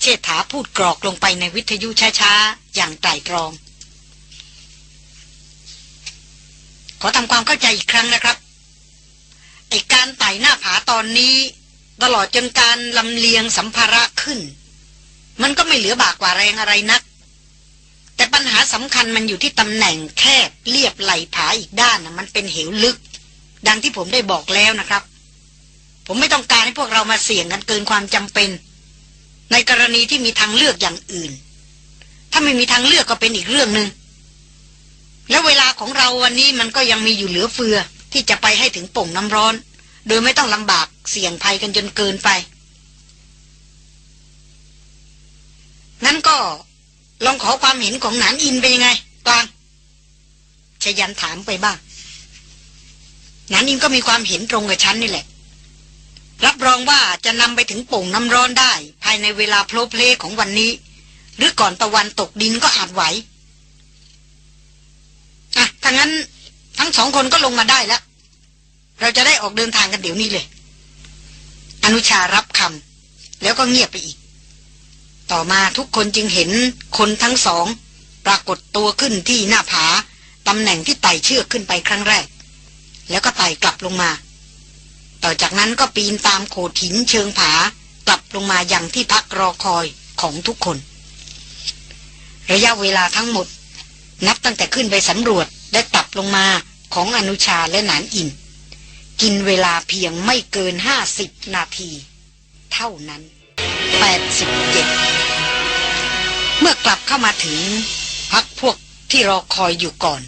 เชษฐาพูดกรอกลงไปในวิทยุช้าๆ อย่างไตรตรอง ขอทำความเข้าใจอีกครั้งนะครับไอการไต่หน้าผาตอนนี้ ตลอดจนการลำเลียงสัมภาระขึ้น มันก็ไม่เหลือบากกว่าแรงอะไรนัก แต่ปัญหาสำคัญมันอยู่ที่ตำแหน่งแคบเรียบไหลผาอีกด้านนะมันเป็นเหวลึก ดังที่ผมได้บอกแล้วนะครับ ผมไม่ต้องการให้พวกเรามาเสี่ยงกันเกินความจำเป็น ในกรณีที่มีทางเลือกอย่างอื่น ถ้าไม่มีทางเลือกก็เป็นอีกเรื่องหนึง่ง แล้วเวลาของเราวันนี้มันก็ยังมีอยู่เหลือเฟือ ที่จะไปให้ถึงป่งน้ำร้อน โดยไม่ต้องลำบากเสี่ยงภัยกันจนเกินไป นั้นก็ลองขอความเห็นของหนานอินไปยังไงกลางชยันถามไปบ้างหนานอินก็มีความเห็นตรงกับฉันนี่แหละ รับรองว่าจะนำไปถึงโป่งน้ำร้อนได้ ภายในเวลาโพลเพลของวันนี้ หรือก่อนตะวันตกดินก็อาจไหว งั้น ทั้งสองคนก็ลงมาได้แล้ว เราจะได้ออกเดินทางกันเดี๋ยวนี้เลย อนุชารับคำแล้วก็เงียบไปอีก ต่อมาทุกคนจึงเห็นคนทั้งสอง ปรากฏตัวขึ้นที่หน้าผาตำแหน่งที่ไต่เชือกขึ้นไปครั้งแรก แล้วก็ไต่กลับลงมา ต่อจากนั้นก็ปีนตามโขดหินเชิงผากลับลงมาอย่างที่พักรอคอยของทุกคน ระยะเวลาทั้งหมด นับตั้งแต่ขึ้นไปสำรวจ และกลับลงมาของอนุชาและหนานอิน กินเวลาเพียงไม่เกินห้าสิบนาที เท่านั้นแปดสิบเจ็ดเมื่อกลับเข้ามาถึง พักพวกที่รอคอยอยู่ก่อน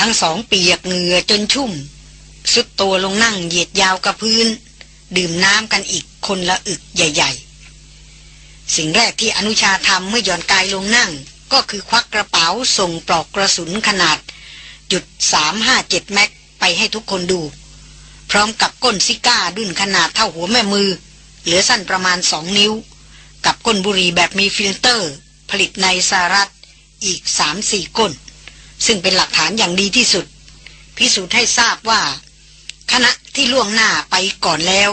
ทั้งสองเปียกเหงื่อจนชุ่ม สุดตัวลงนั่งเหยียดยาวกับพื้น ดื่มน้ำกันอีกคนละอึกใหญ่ ๆ สิ่งแรกที่อนุชาทำเมื่อย่อนกายลงนั่ง ก็คือควักกระเป๋าส่งปลอกกระสุนขนาด จุดสามห้าเจ็ดแม็กไปให้ทุกคนดู พร้อมกับก้นซิการ์ดุ้นขนาดเท่าหัวแม่มือ เหลือสั้นประมาณสองนิ้ว กับก้นบุหรี่แบบมีฟิลเตอร์ ผลิตในสหรัฐอีกสามสี่ก้น ซึ่งเป็นหลักฐานอย่างดีที่สุด พิสูจน์ให้ทราบว่า คณะที่ล่วงหน้าไปก่อนแล้ว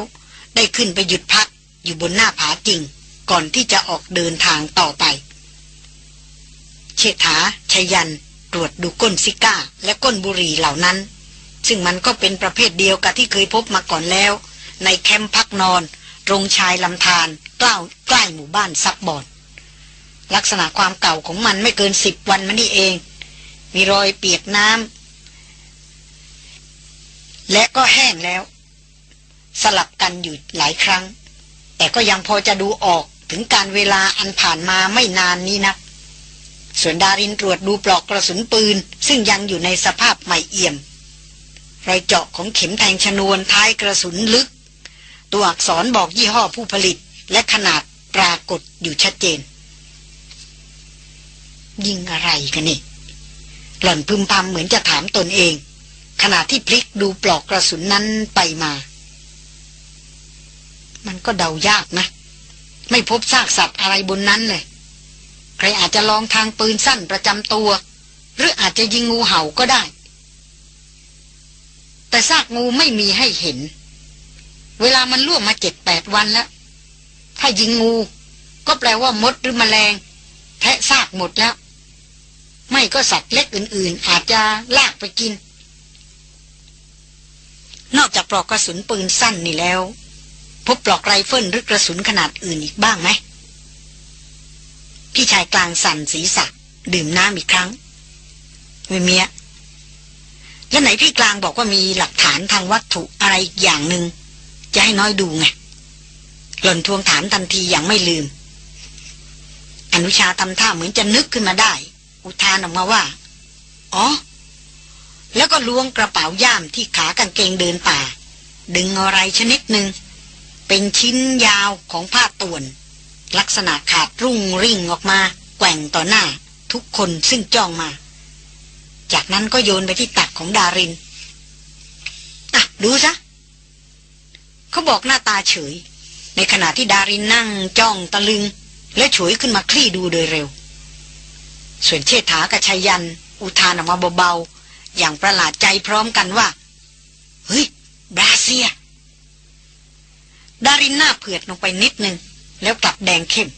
ได้ขึ้นไปหยุดพักอยู่บนหน้าผาจริง ก่อนที่จะออกเดินทางต่อไป เชษฐาชยัน ตรวจดูก้นซิการ์ และก้นบุหรี่เหล่านั้น ซึ่งมันก็เป็นประเภทเดียวกับที่เคยพบมาก่อนแล้ว ในแคมป์พักนอน ตรงชายลำธารใกล้ใกล้หมู่บ้านซับบอนลักษณะความเก่าของมันไม่เกินสิบวันมานี่เอง มีรอยเปียกน้ำและก็แห้งแล้ว สลับกันอยู่หลายครั้ง แต่ก็ยังพอจะดูออกถึงการเวลาอันผ่านมาไม่นานนี้นะ ส่วนดารินตรวจดูปลอกกระสุนปืน ซึ่งยังอยู่ในสภาพใหม่เอี่ยม รอยเจาะของเข็มแทงชนวนท้ายกระสุนลึก ตัวอักษรบอกยี่ห้อผู้ผลิตและขนาดปรากฏอยู่ชัดเจน ยิงอะไรกันนี่ หล่อนพึมพำเหมือนจะถามตนเอง ขณะที่พลิกดูปลอกกระสุนนั้นไปมา มันก็เดายากนะ ไม่พบซากสัตว์อะไรบนนั้นเลย ใครอาจจะลองทางปืนสั้นประจำตัว หรืออาจจะยิงงูเห่าก็ได้ แต่ซากงูไม่มีให้เห็น เวลามันล่วงมาเจ็ดแปดวันแล้ว ถ้ายิงงู ก็แปลว่ามดหรือมแมลง แทะซากหมดแล้ว ไม่ก็สัตว์เล็กอื่น ๆ อาจจะลากไปกิน นอกจากปลอกกระสุนปืนสั้นนี่แล้ว พบปลอกไรเฟิลหรือกระสุนขนาดอื่นอีกบ้างไหม พี่ชายกลางสั่นศีรษะ ดื่มน้ำอีกครั้งไม่มีอะแล้วไหนพี่กลางบอกว่ามีหลักฐานทางวัตถุอะไรอีกอย่างหนึง่งจะให้น้อยดูไง หล่นทวงถามทันทีอย่างไม่ลืม อนุชาทำท่าเหมือนจะนึกขึ้นมาได้ อุทานออกมาว่า อ๋อ แล้วก็ล้วงกระเป๋าย่ามที่ขากางเกงเดินป่า ดึงอะไรชนิดหนึ่งเป็นชิ้นยาวของผ้าต่วน ลักษณะขาดรุ่งริ่งออกมา แกว่งต่อหน้า ทุกคนซึ่งจ้องมา จากนั้นก็โยนไปที่ตักของดารินอะดูซะเขาบอกหน้าตาเฉย ในขณะที่ดารินนั่งจ้องตะลึง และฉวยขึ้นมาคลี่ดูโดยเร็ว ส่วนเชษฐากับชัยยัน อุทานออกมาเบาๆ อย่างประหลาดใจพร้อมกันว่า เฮ้ย บราเซีย ดารินหน้าเผือดลงไปนิดนึง แล้วกลับแดงเข้ม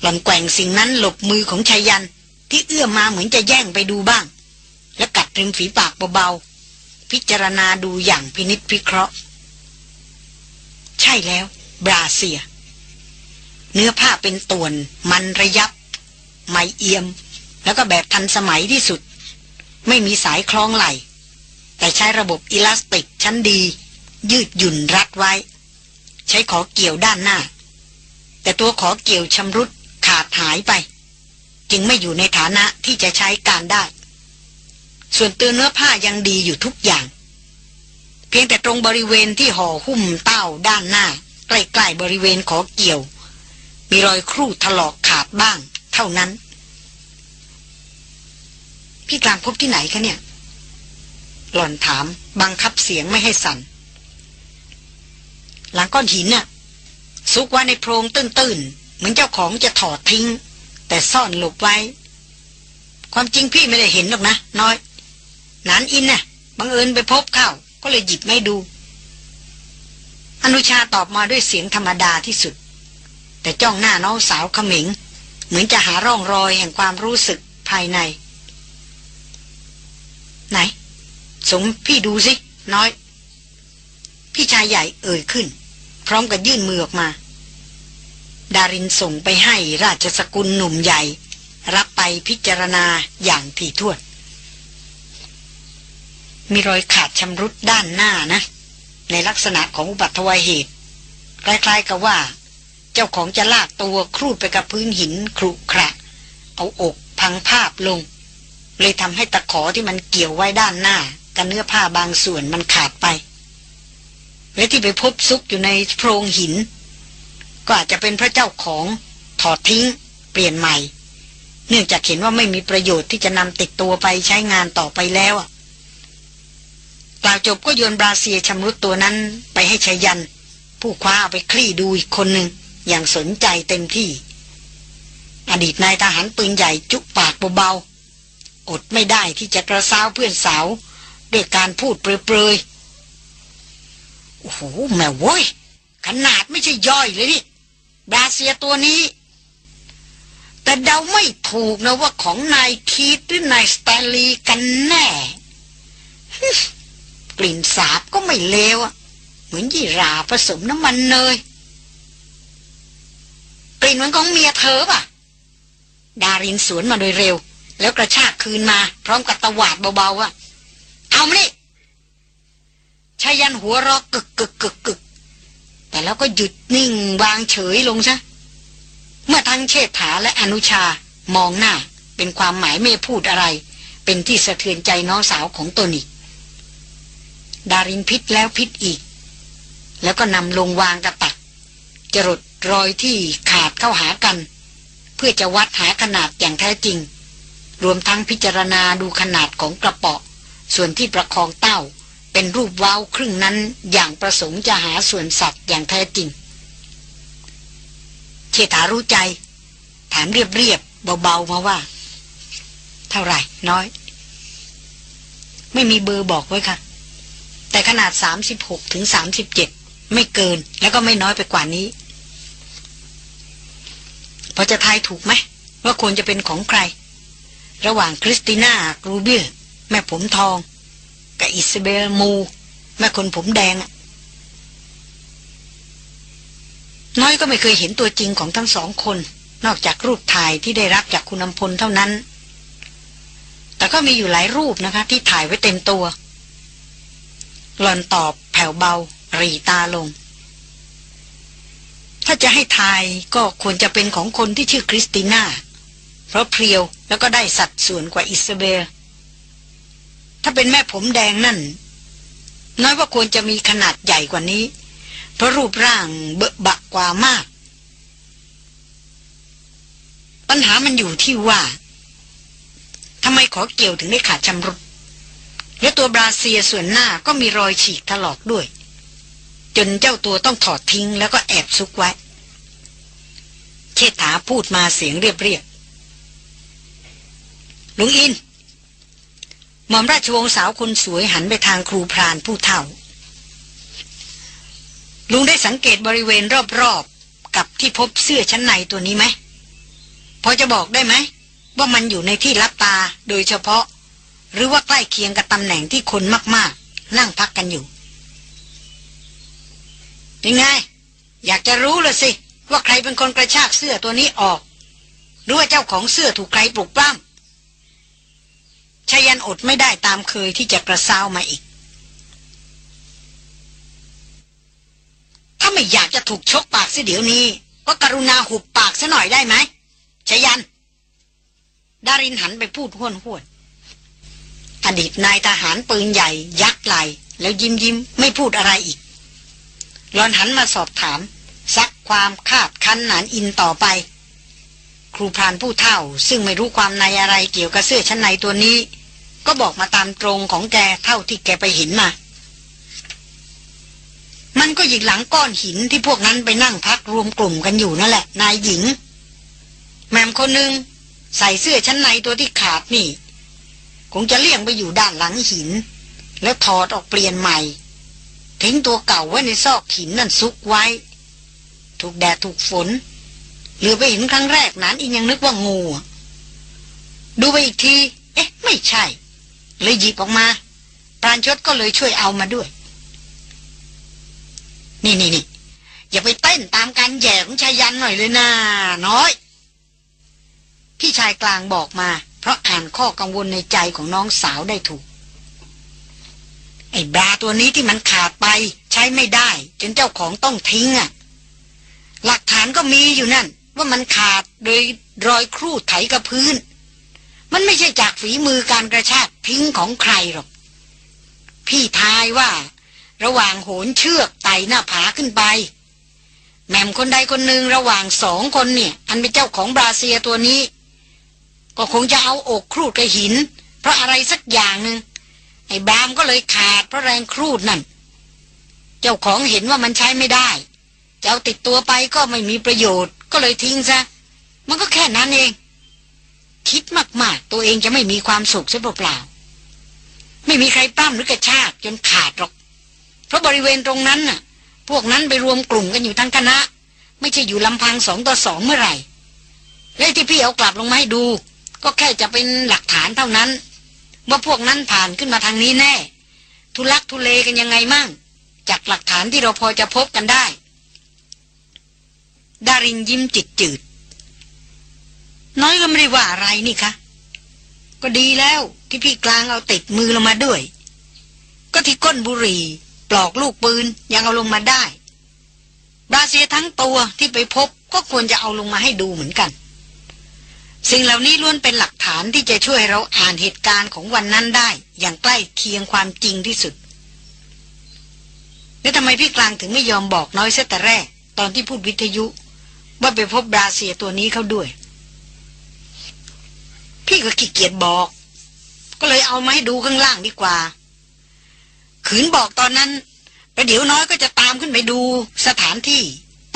หล่อนแกว่งสิ่งนั้นหลบมือของชัยยัน ที่เอื้อมมาเหมือนจะแย่งไปดูบ้าง แล้วกัดริมฝีปากเบาๆ พิจารณาดูอย่างพินิษพิเคราะห์ ใช่แล้ว บราเซีย เนื้อผ้าเป็นต่วน มันระยับ ไม่เอียม แล้วก็แบบทันสมัยที่สุด ไม่มีสายคล้องไหลแต่ใช้ระบบอิลาสติกชั้นดี ยืดหยุ่นรัดไว้ ใช้ขอเกี่ยวด้านหน้า แต่ตัวขอเกี่ยวชำรุดขาดหายไป จึงไม่อยู่ในฐานะที่จะใช้การได้ ส่วนตัวเนื้อผ้ายังดีอยู่ทุกอย่าง เพียงแต่ตรงบริเวณที่ห่อหุ้มเต้าด้านหน้า ใกล้ๆบริเวณขอเกี่ยว มีรอยครูดถลอกขาดบ้าง เท่านั้น พี่กลางพบที่ไหนคะเนี่ย หล่อนถามบังคับเสียงไม่ให้สั่นหลังก้อนหินน่ะ ซุกไว้ในโพรงตื้นๆเหมือนเจ้าของจะถอดทิ้ง แต่ซ่อนหลบไว้ ความจริงพี่ไม่ได้เห็นหรอกนะ น้อย นานอินน่ะบังเอิญไปพบเข้า ก็เลยหยิบไม่ดู อนุชาตอบมาด้วยเสียงธรรมดาที่สุด แต่จ้องหน้าน้องสาวขมิง เหมือนจะหาร่องรอยแห่งความรู้สึกภายใน ไหน สมพี่ดูสิ น้อย พี่ชายใหญ่เอ่ยขึ้น พร้อมกับยื่นมือออกมา ดารินส่งไปให้ราชสกุลหนุ่มใหญ่ รับไปพิจารณาอย่างถี่ถ้วน มีรอยขาดชำรุดด้านหน้านะ ในลักษณะของอุบัติเหตุคล้ายๆกับว่า เจ้าของจะลากตัวครูดไปกับพื้นหินครุขระเอาอกพังภาพลง เลยทำให้ตะขอที่มันเกี่ยวไว้ด้านหน้ากับเนื้อผ้าบางส่วนมันขาดไป และที่ไปพบซุกอยู่ในโพรงหิน ก็อาจจะเป็นพระเจ้าของถอดทิ้ง เปลี่ยนใหม่ เนื่องจากเห็นว่าไม่มีประโยชน์ที่จะนำติดตัวไปใช้งานต่อไปแล้วกล่าวจบก็โยนบราเซียชำรุดตัวนั้นไปให้ชายัน ผู้คว้าเอาไปคลี่ดูอีกคนหนึ่งอย่างสนใจเต็มที่ อดีตนายทหารปืนใหญ่จุปากเบาๆอดไม่ได้ที่จะกระซ้าวเพื่อนสาวด้วยการพูดเปรย โอ้โหแม่โว้ย ขนาดไม่ใช่ย่อยเลยนี่บราเซียตัวนี้ แต่เดาไม่ถูกนะว่าของนายคีตหรือนายสแตลีกันแน่ กลิ่นสาบก็ไม่เลวอะเหมือนยี่ราผสมน้ำมันเนยกลิ่นมันของเมียเธอป่ะ ดารินสวนมาโดยเร็ว แล้วกระชากคืนมา พร้อมกับตะหวาดเบาๆว่าเอามานี่ ชายันหัวรอกึกกึกกึกกึกแต่แล้วก็หยุดนิ่งวางเฉยลงซะ เมื่อทั้งเชษฐาและอนุชามองหน้า เป็นความหมายไม่พูดอะไร เป็นที่สะเทือนใจน้องสาวของตนอีก ดารินพิษแล้วพิษอีก แล้วก็นำลงวางกระตัก จรดรอยที่ขาดเข้าหากัน เพื่อจะวัดหาขนาดอย่างแท้จริง รวมทั้งพิจารณาดูขนาดของกระเปาะ ส่วนที่ประคองเต้า เป็นรูปว้าวครึ่งนั้นอย่างประสงค์จะหาส่วนสัตว์อย่างแท้จริงเชษฐารู้ใจ ถามเรียบๆเบาๆมาว่า เท่าไหร่น้อย ไม่มีเบอร์บอกไว้ค่ะ แต่ขนาด 36ถึง37 ไม่เกินแล้วก็ไม่น้อยไปกว่านี้พอจะทายถูกไหม ว่าควรจะเป็นของใคร ระหว่างคริสติน่ากรูเบียแม่ผมทอง กับอิสเบลมู แม่คนผมแดง น้อยก็ไม่เคยเห็นตัวจริงของทั้งสองคน นอกจากรูปถ่ายที่ได้รับจากคุณอำพลเท่านั้น แต่ก็มีอยู่หลายรูปนะคะ ที่ถ่ายไว้เต็มตัว หล่อนตอบแผ่วเบา หรี่ตาลง ถ้าจะให้ทายก็ควรจะเป็นของคนที่ชื่อคริสติน่า เพราะเพรียวแล้วก็ได้สัดส่วนกว่าอิสเบล ถ้าเป็นแม่ผมแดงนั่น น้อยว่าควรจะมีขนาดใหญ่กว่านี้ เพราะรูปร่างเบะบะกกว่ามาก ปัญหามันอยู่ที่ว่าทำไมขอเกี่ยวถึงได้ขาดชำรุดและตัวบราเซียส่วนหน้าก็มีรอยฉีกถลอกด้วย จนเจ้าตัวต้องถอดทิ้งแล้วก็แอบซุกไว้ เชษฐาพูดมาเสียงเรียบๆลุงอิน หม่อมราชวงศ์สาวคนสวยหันไปทางครูพรานผู้เฒ่า ลุงได้สังเกตบริเวณรอบๆ กับที่พบเสื้อชั้นในตัวนี้ไหม พอจะบอกได้ไหม ว่ามันอยู่ในที่รับตาโดยเฉพาะ หรือว่าใกล้เคียงกับตำแหน่งที่คนมากๆ นั่งพักกันอยู่ยังไง อยากจะรู้เลยสิ ว่าใครเป็นคนกระชากเสื้อตัวนี้ออก หรือว่าเจ้าของเสื้อถูกใครปลุกปล้ำ ชายันอดไม่ได้ตามเคยที่จะกระซ้าวมาอีก ถ้าไม่อยากจะถูกชกปากสิเดี๋ยวนี้ ก็กรุณาหุบปากซะหน่อยได้ไหมชายัน ดารินหันไปพูดห้วนห้วนอดีตนายทหารปืนใหญ่ ยักไหลแล้วยิ้มยิ้มไม่พูดอะไรอีกหลอนหันมาสอบถามซักความคาดคันหนานอินต่อไป ครูพรานผู้เฒ่า ซึ่งไม่รู้ความในอะไรเกี่ยวกับเสื้อชั้นในตัวนี้ ก็บอกมาตามตรงของแกเท่าที่แกไปเห็นมา มันก็หยิกหลังก้อนหินที่พวกนั้นไปนั่งพักรวมกลุ่มกันอยู่นั่นแหละ นายหญิง แม่มคนหนึ่งใส่เสื้อชั้นในตัวที่ขาดนี่ คงจะเลี่ยงไปอยู่ด้านหลังหิน แล้วถอดออกเปลี่ยนใหม่ ทิ้งตัวเก่าไว้ในซอกหินนั่นซุกไว้ ถูกแดดถูกฝน เหลือไปเห็นครั้งแรกนั้นอีกยังนึกว่างู ดูไปอีกที เอ๊ะ ไม่ใช่ เลยหยิบออกมาปราณชดก็เลยช่วยเอามาด้วย นี่นี่นี่อย่าไปเต้นตามการแย่ของชายันหน่อยเลยนะน้อย พี่ชายกลางบอกมา เพราะอ่านข้อกังวลในใจของน้องสาวได้ถูก ไอ้บาตัวนี้ที่มันขาดไปใช้ไม่ได้ จนเจ้าของต้องทิ้งอะ่ะ หลักฐานก็มีอยู่นั่น ว่ามันขาดโดยรอยครูดไถกับพื้น มันไม่ใช่จากฝีมือการกระชากทิ้งของใครหรอก พี่ทายว่า ระหว่างโหนเชือกไต่หน้าผาขึ้นไป แม่มคนใดคนหนึ่งระหว่างสองคนเนี่ย อันเป็นเจ้าของบราเซียตัวนี้ ก็คงจะเอาอกครูดกับหิน เพราะอะไรสักอย่างหนึ่งไอ้บามก็เลยขาดเพราะแรงครูดนั่น เจ้าของเห็นว่ามันใช้ไม่ได้จะเอาติดตัวไปก็ไม่มีประโยชน์ ก็เลยทิ้งซะ มันก็แค่นั้นเอง คิดมากๆ ตัวเองจะไม่มีความสุขเสียเปล่าๆไม่มีใครปั้มหรือกระชากจนขาดหรอก เพราะบริเวณตรงนั้นน่ะ พวกนั้นไปรวมกลุ่มกันอยู่ทั้งคณะ ไม่ใช่อยู่ลำพังสองต่อสองเมื่อไหร่และที่พี่เอากลับลงมาให้ดู ก็แค่จะเป็นหลักฐานเท่านั้น ว่าพวกนั้นผ่านขึ้นมาทางนี้แน่ ทุลักทุเลกันยังไงมั่ง จากหลักฐานที่เราพอจะพบกันได้ ดารินยิ้มจิตจืด น้อยก็ไม่ได้ว่าอะไรนี่คะ ก็ดีแล้วที่พี่กลางเอาติดมือลงมาด้วย ก็ที่ก้นบุหรี่ ปลอกลูกปืนยังเอาลงมาได้ บราเซียทั้งตัวที่ไปพบก็ควรจะเอาลงมาให้ดูเหมือนกัน สิ่งเหล่านี้ล้วนเป็นหลักฐานที่จะช่วยเราอ่านเหตุการณ์ของวันนั้นได้ อย่างใกล้เคียงความจริงที่สุดแล้วทำไมพี่กลางถึงไม่ยอมบอกน้อยเสียแต่แรก ตอนที่พูดวิทยุ ว่าไปพบบราเซียตัวนี้เขาด้วย พี่ก็ขี้เกียจบอก ก็เลยเอามาให้ดูข้างล่างดีกว่า ขืนบอกตอนนั้นประเดี๋ยวน้อยก็จะตามขึ้นไปดูสถานที่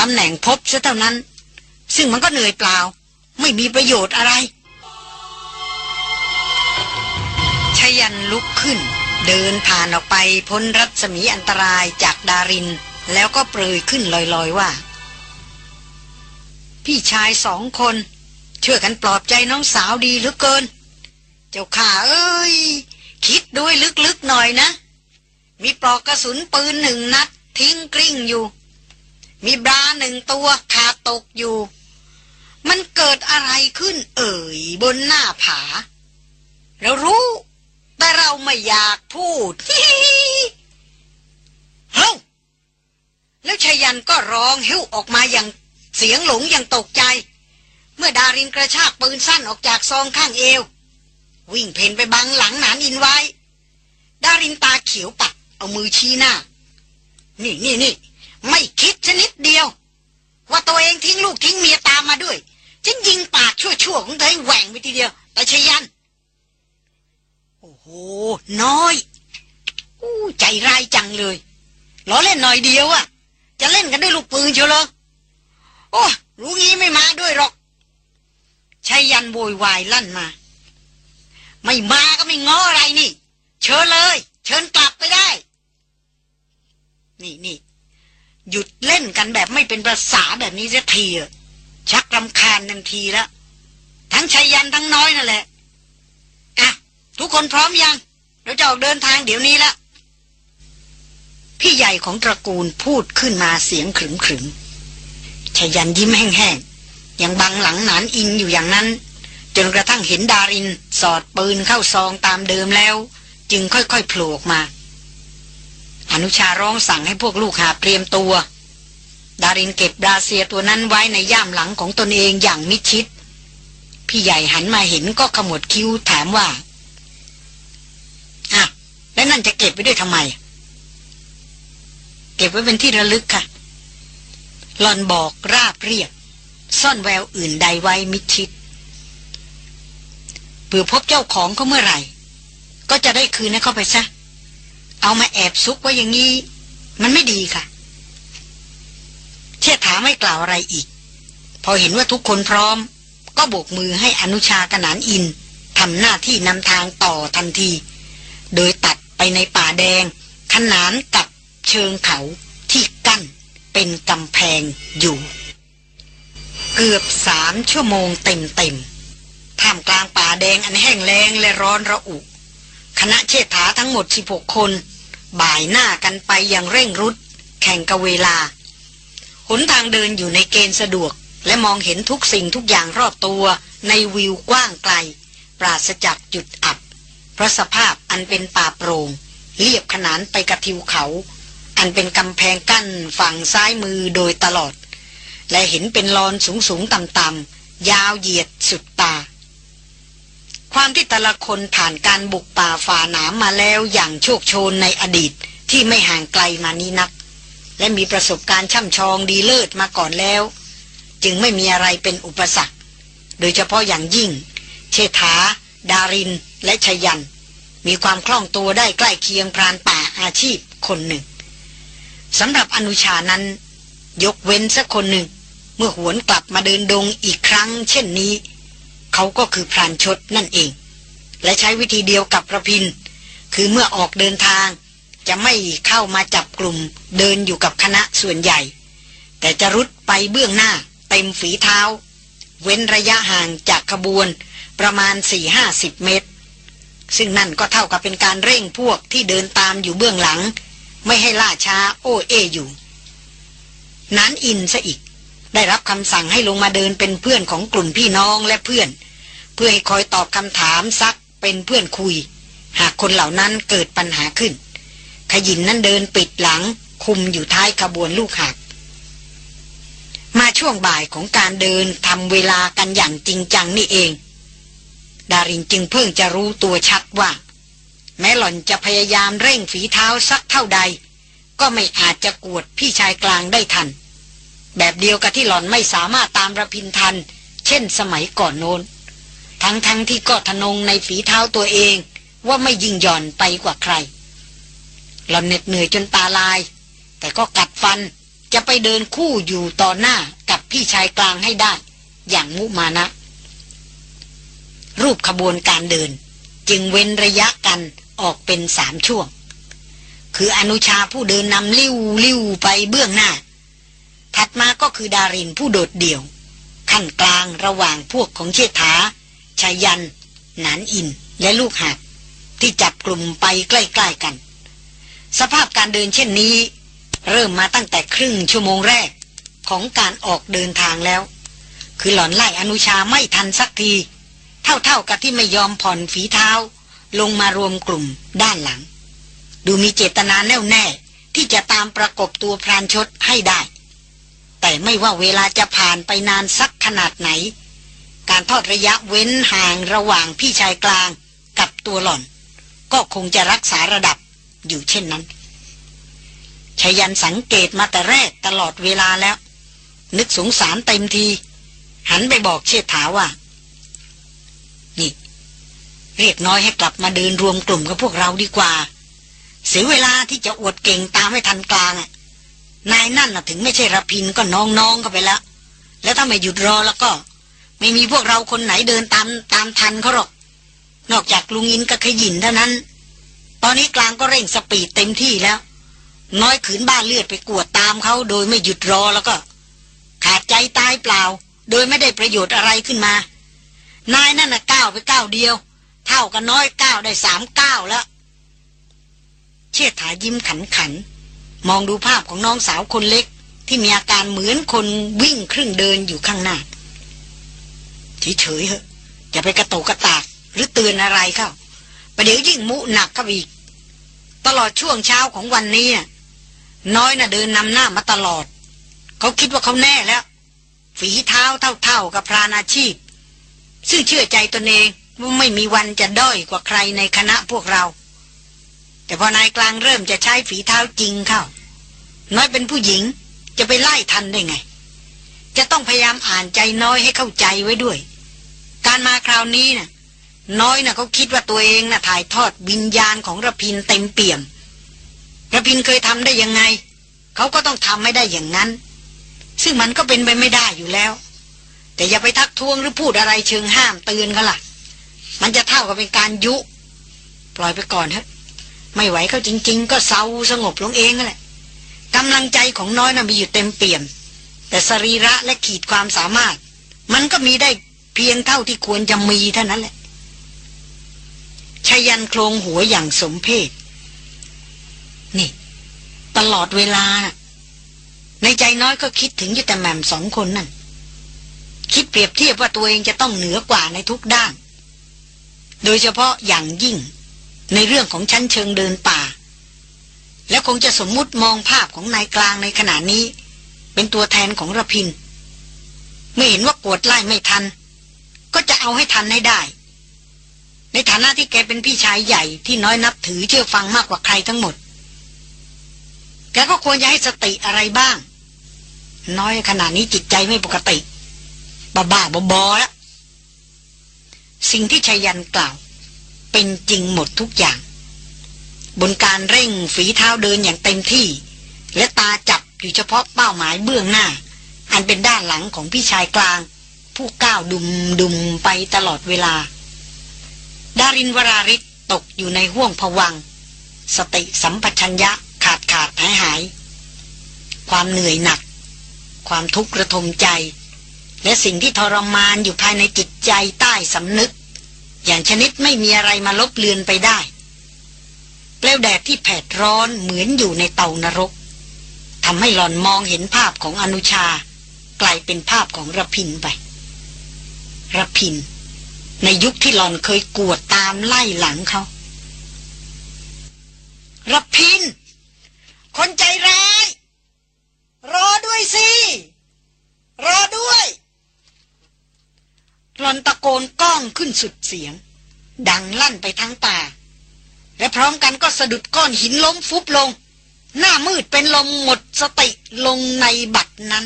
ตำแหน่งพบซะเท่านั้น ซึ่งมันก็เหนื่อยเปล่า ไม่มีประโยชน์อะไรชยันลุกขึ้น เดินผ่านออกไปพ้นรัศมีอันตรายจากดาริน แล้วก็เปรยขึ้นลอยๆว่า พี่ชายสองคน ช่วยกันปลอบใจน้องสาวดีเหลือเกิน เจ้าข่าเอ้ย คิดด้วยลึกๆหน่อยนะ มีปลอกกระสุนปืนหนึ่งนัด ทิ้งกลิ้งอยู่ มีบราหนึ่งตัวขาดตกอยู่ มันเกิดอะไรขึ้นเอ่ยบนหน้าผาเรารู้ แต่เราไม่อยากพูดเฮ้แล้วชายันก็ร้องหิ้วออกมาอย่าง เสียงหลงอย่างตกใจ เมื่อดารินกระชากปืนสั้นออกจากซองข้างเอว วิ่งเพนไปบังหลังหนานอินไว้ ดารินตาเขียวปัดเอามือชี้หน้า นี่นี่นี่ไม่คิดชนิดเดียว ว่าตัวเองทิ้งลูกทิ้งเมียตามมาด้วยฉันยิงปากชั่วๆของเธอให้แหว่งไปทีเดียว แต่ชยัน โอ้โห น้อยอู้ใจร้ายจังเลยล้อเล่นหน่อยเดียวอะจะเล่นกันด้วยลูกปืนเชียวเหรอ โอ้รู้งี้ไม่มาด้วยหรอกชายันโวยวายลั่นมา ไม่มาก็ไม่ง้ออะไรนี่ เชิญเลย เชิญกลับไปได้ นี่นี่หยุดเล่นกันแบบไม่เป็นภาษาแบบนี้จะทีอะชักรำคาญทันทีแล้ว ทั้งชายันทั้งน้อยนั่นแหละอะทุกคนพร้อมยัง เราจะออกเดินทางเดี๋ยวนี้ละพี่ใหญ่ของตระกูลพูดขึ้นมาเสียงขึมขึม ชยันยิ้มแห้งๆยังบังหลังหนานอินอยู่อย่างนั้น จนกระทั่งเห็นดาริน สอดปืนเข้าซองตามเดิมแล้ว จึงค่อยๆโผล่ออกมา อนุชาร้องสั่งให้พวกลูกหาเตรียมตัว ดารินเก็บดาเซียตัวนั้นไว้ในย่ามหลังของตนเองอย่างมิชิด พี่ใหญ่หันมาเห็นก็ขมวดคิ้วถามว่าอะแล้วนั่นจะเก็บไว้ด้วยทำไม เก็บไว้เป็นที่ระลึกค่ะ หลอนบอกราบเรียบ ซ่อนแววอื่นใดไว้มิชิดเผื่อพบเจ้าของเขาเมื่อไหร่ ก็จะได้คืนให้เขาไปซะ เอามาแอบซุกไว้อย่างนี้ มันไม่ดีค่ะ เชี่ยถาไม่กล่าวอะไรอีก พอเห็นว่าทุกคนพร้อม ก็โบกมือให้อนุชากนานอินทำหน้าที่นำทางต่อทันที โดยตัดไปในป่าแดง ขนานกับเชิงเขาที่กั้น เป็นกำแพงอยู่ เกือบสามชั่วโมงเต็มๆท่ามกลางป่าแดงอันแห้งแล้งและร้อนระอุ คณะเชษฐาทั้งหมด 16 คน บ่ายหน้ากันไปอย่างเร่งรุด แข่งกับเวลา หนทางเดินอยู่ในเกณฑ์สะดวก และมองเห็นทุกสิ่งทุกอย่างรอบตัวในวิวกว้างไกล ปราศจากจุดอับ เพราะสภาพอันเป็นป่าโปรง่งเรียบขนานไปกับทิวเขา อันเป็นกำแพงกั้นฝั่งซ้ายมือโดยตลอด และเห็นเป็นลอนสูงสูงต่ำต่ำยาวเหยียดสุดตา ความที่แต่ละคนผ่านการบุกป่าฝ่าหนามมาแล้วอย่างโชคโชนในอดีตที่ไม่ห่างไกลมานี้นัก และมีประสบการณ์ช่ำชองดีเลิศมาก่อนแล้ว จึงไม่มีอะไรเป็นอุปสรรค โดยเฉพาะอย่างยิ่ง เชษฐา ดาริน และชยัน มีความคล่องตัวได้ใกล้เคียงพรานป่าอาชีพคนหนึ่ง สำหรับอนุชานั้น ยกเว้นสักคนหนึ่ง เมื่อหวนกลับมาเดินดงอีกครั้ง เช่นนี้ เขาก็คือพรานชดนั่นเอง และใช้วิธีเดียวกับประพิน คือเมื่อออกเดินทาง จะไม่เข้ามาจับกลุ่มเดินอยู่กับคณะส่วนใหญ่ แต่จะรุดไปเบื้องหน้าเต็มฝีเท้า เว้นระยะห่างจากขบวนประมาณสี่ห้าสิบเมตร ซึ่งนั่นก็เท่ากับเป็นการเร่งพวกที่เดินตามอยู่เบื้องหลัง ไม่ให้ล่าช้าโอเออยู่ นั้นอินซะอีก ได้รับคำสั่งให้ลงมาเดินเป็นเพื่อนของกลุ่มพี่น้องและเพื่อน เพื่อให้คอยตอบคำถามซักเป็นเพื่อนคุย หากคนเหล่านั้นเกิดปัญหาขึ้น ขยินนั้นเดินปิดหลัง คุมอยู่ท้ายขบวนลูกหาบมาช่วงบ่ายของการเดินทำเวลากันอย่างจริงจังนี่เอง ดารินจึงเพิ่งจะรู้ตัวชัดว่า แม้หล่อนจะพยายามเร่งฝีเท้าสักเท่าใด ก็ไม่อาจจะกวดพี่ชายกลางได้ทัน แบบเดียวกับที่หล่อนไม่สามารถตามระพินทัน เช่นสมัยก่อนโน้น ทั้งๆทที่ก็ทนงในฝีเท้าตัวเองว่าไม่ยิ่งหย่อนไปกว่าใคร หล่อนเหน็ดเหนื่อยจนตาลาย แต่ก็กัดฟันจะไปเดินคู่อยู่ต่อหน้ากับพี่ชายกลางให้ได้ อย่างมุมานะ รูปขบวนการเดิน จึงเว้นระยะกัน ออกเป็นสามช่วง คืออนุชาผู้เดินนำลิ้วลิ้วไปเบื้องหน้า ถัดมาก็คือดารินผู้โดดเดี่ยว ขั้นกลางระหว่างพวกของเชษฐาชายัน หนานอินและลูกหาดที่จับกลุ่มไปใกล้ ๆกัน สภาพการเดินเช่นนี้ เริ่มมาตั้งแต่ครึ่งชั่วโมงแรกของการออกเดินทางแล้ว คือหล่อนไล่อนุชาไม่ทันสักที เท่าๆกับที่ไม่ยอมผ่อนฝีเท้า ลงมารวมกลุ่มด้านหลัง ดูมีเจตนาแน่วแน่ที่จะตามประกบตัวพรานชดให้ได้ แต่ไม่ว่าเวลาจะผ่านไปนานสักขนาดไหน การทอดระยะเว้นห่างระหว่างพี่ชายกลางกับตัวหล่อน ก็คงจะรักษาระดับอยู่เช่นนั้นชยันสังเกตมาแต่แรกตลอดเวลาแล้ว นึกสงสารเต็มที หันไปบอกเชษฐาว่า นี่ เรียกน้อยให้กลับมาเดินรวมกลุ่มกับพวกเราดีกว่า เสียเวลาที่จะอวดเก่งตามให้ทันกลางนายนั่นน่ะถึงไม่ใช่ระพินก็น้องๆก็ไปแล้ว แล้วถ้าไม่หยุดรอแล้วก็ ไม่มีพวกเราคนไหนเดินตามตามทันเขาหรอก นอกจากลุงอินกับขยินเท่านั้น ตอนนี้กลางก็เร่งสปีดเต็มที่แล้ว น้อยขืนบ้าเลือดไปกวดตามเขาโดยไม่หยุดรอแล้วก็ ขาดใจตายเปล่า โดยไม่ได้ประโยชน์อะไรขึ้นมา นายนั่นน่ะก้าวไปก้าวเดียว เท่ากันน้อยเก้าได้สามเก้าแล้ว เชิดถายิ้มขันขัน มองดูภาพของน้องสาวคนเล็ก ที่มีอาการเหมือนคนวิ่งครึ่งเดินอยู่ข้างหน้าเฉยๆเหอะอย่าไปกระโตกกระตาก หรือเตือนอะไรเข้าประเดี๋ยวยิ่งมุหนักเข้าอีก ตลอดช่วงเช้าของวันนี้น้อยน่ะเดินนำหน้ามาตลอด เขาคิดว่าเขาแน่แล้ว ฝีเท้าเท่าๆกับพรานอาชีพ ซึ่งเชื่อใจตนเอง ว่าไม่มีวันจะด้อยกว่าใครในคณะพวกเรา แต่พอนายกลางเริ่มจะใช้ฝีเท้าจริงเข้า น้อยเป็นผู้หญิงจะไปไล่ทันได้ไง จะต้องพยายามอ่านใจน้อยให้เข้าใจไว้ด้วย การมาคราวนี้นะ่ะ น้อยนะ่ะเขาคิดว่าตัวเองนะ่ะถ่ายทอดวิญญาณของระพินเต็มเปี่ยมกระพินเคยทำได้ยังไง เขาก็ต้องทำไม่ได้อย่างนั้น ซึ่งมันก็เป็นไปไม่ได้อยู่แล้ว แต่อย่าไปทักท้วงหรือพูดอะไรเชิงห้ามเตือนเขาล่ะ มันจะเท่ากับเป็นการยุ ปล่อยไปก่อนเถอะไม่ไหวเขาจริง ๆ ก็เศร้าสงบลงเองนั่นแหละกำลังใจของน้อยนะ่ะมีอยู่เต็มเปี่ยม แต่สรีระและขีดความสามารถ มันก็มีได้เพียงเท่าที่ควรจะมีเท่านั้นแหละชยันโครงหัวอย่างสมเพศนี่ ตลอดเวลานะในใจน้อยก็คิดถึงยุแต่แม่มสองคนนั่นคิดเปรียบเทียบว่าตัวเองจะต้องเหนือกว่าในทุกด้าน โดยเฉพาะอย่างยิ่งในเรื่องของชั้นเชิงเดินป่า และคงจะสมมุติมองภาพของนายกลางในขณะนี้ เป็นตัวแทนของระพิน เมื่อเห็นว่ากวดไล่ไม่ทัน ก็จะเอาให้ทันให้ได้ ในฐานะที่แกเป็นพี่ชายใหญ่ที่น้อยนับถือเชื่อฟังมากกว่าใครทั้งหมด แกก็ควรจะให้สติอะไรบ้าง น้อยขนาดนี้จิตใจไม่ปกติ บ้าบ้าบอบอแล้ว สิ่งที่ชัยยันกล่าว เป็นจริงหมดทุกอย่าง บนการเร่งฝีเท้าเดินอย่างเต็มที่ และตาจับอยู่เฉพาะเป้าหมายเบื้องหน้า อันเป็นด้านหลังของพี่ชายกลาง ผู้ก้าวดุมดุมไปตลอดเวลา ดารินวราริศตกอยู่ในห่วงผวัง สติสัมปชัญญะขาดขาดหายหาย ความเหนื่อยหนัก ความทุกข์ระทมใจ และสิ่งที่ทรมานอยู่ภายในจิตใจใต้สำนึก อย่างชนิดไม่มีอะไรมาลบเลือนไปได้ เปลวแดดที่แผดร้อนเหมือนอยู่ในเตานรกทำให้หลอนมองเห็นภาพของอนุชา กลายเป็นภาพของระพินไประพิน ในยุคที่หลอนเคยกวดตามไล่หลังเขาระพิน คนใจร้าย รอด้วยสิ รอด้วย หลอนตะโกนก้องขึ้นสุดเสียง ดังลั่นไปทั้งป่า และพร้อมกันก็สะดุดก้อนหินล้มฟุบลง หน้ามืดเป็นลมหมดสติลงในบัดนั้น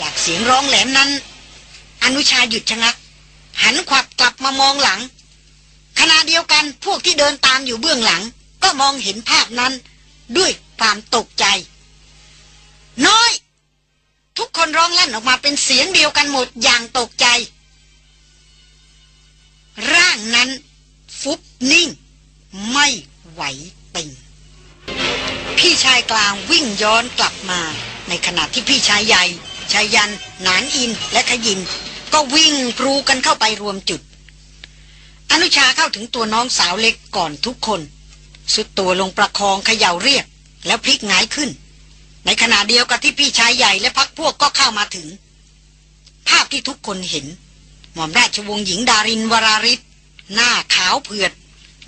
จากเสียงร้องแหลมนั้น อนุชาหยุดชะงัก หันขวับกลับมามองหลัง ขณะเดียวกันพวกที่เดินตามอยู่เบื้องหลัง ก็มองเห็นภาพนั้นด้วยความตกใจ น้อย ทุกคนร้องลั่นออกมาเป็นเสียงเดียวกันหมดอย่างตกใจ ร่างนั้นฟุบนิ่ง ไม่ไหวติงพี่ชายกลางวิ่งย้อนกลับมา ในขณะที่พี่ชายใหญ่ชายยัน หนานอินและขยิน ก็วิ่งพรูกันเข้าไปรวมจุด อนุชาเข้าถึงตัวน้องสาวเล็กก่อนทุกคน สุดตัวลงประคองเขย่าเรียก แล้วพลิกงายขึ้น ในขณะเดียวกับที่พี่ชายใหญ่และพักพวกก็เข้ามาถึง ภาพที่ทุกคนเห็น หม่อมราชวงศ์หญิงดารินวราริศหน้าขาวเผือด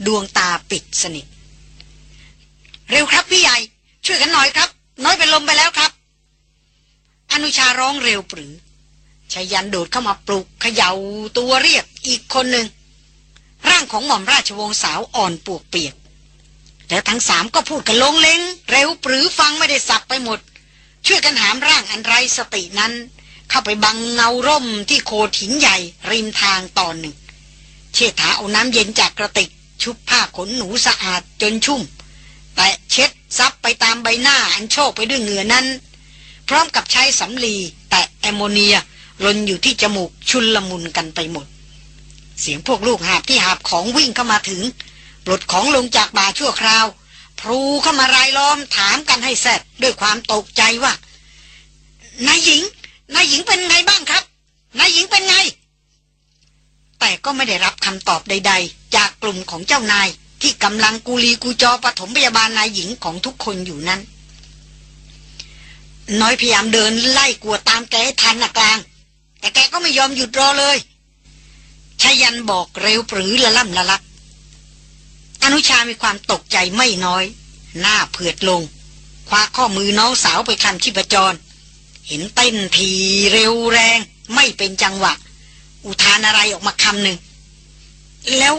ดวงตาปิดสนิท เร็วครับพี่ใหญ่ ช่วยกันหน่อยครับ น้อยเป็นลมไปแล้วครับ อนุชาร้องเร็วปรือชายันโดดเข้ามาปลุกเขย่าตัวเรียกอีกคนหนึ่งร่างของหม่อมราชวงศ์สาวอ่อนปวกเปียก แล้วทั้งสามก็พูดกันลงเลงเร็วปรือฟังไม่ได้สับไปหมด ช่วยกันหามร่างอันไรสตินั้น เข้าไปบังเงาร่มที่โคถินใหญ่ริมทางตอนหนึ่ง เชษฐาเอาน้ำเย็นจากกระติก ชุบผ้าขนหนูสะอาดจนชุ่ม แต่เช็ดซับไปตามใบหน้าอันโชกไปด้วยเหงื่อนั้น พร้อมกับใช้สำลีแต่แอมโมเนียลนอยู่ที่จมูกชุนละมุนกันไปหมด เสียงพวกลูกหาบที่หาบของวิ่งเข้ามาถึง ปลดของลงจากบ่าชั่วคราวพลูเข้ามารายล้อมถามกันให้แซดด้วยความตกใจว่านายหญิงนายหญิงเป็นไงบ้างครับนายหญิงเป็นไง แต่ก็ไม่ได้รับคำตอบใด ๆ จากกลุ่มของเจ้านายที่กำลังกูลีกูจอปฐมพยาบาลนายหญิงของทุกคนอยู่นั้น น้อยพยายามเดินไล่กลัวตามแกให้ทันนะกลาง แต่แกก็ไม่ยอมหยุดรอเลยชายันบอกเร็วปรือละล่ำละลัก นุชามีความตกใจไม่น้อย หน้าเผือดลง คว้าข้อมือน้องสาวไปคลำชีพจร เห็นเต้นทีเร็วแรง ไม่เป็นจังหวะ อุทานอะไรออกมาคำหนึ่ง แล้ว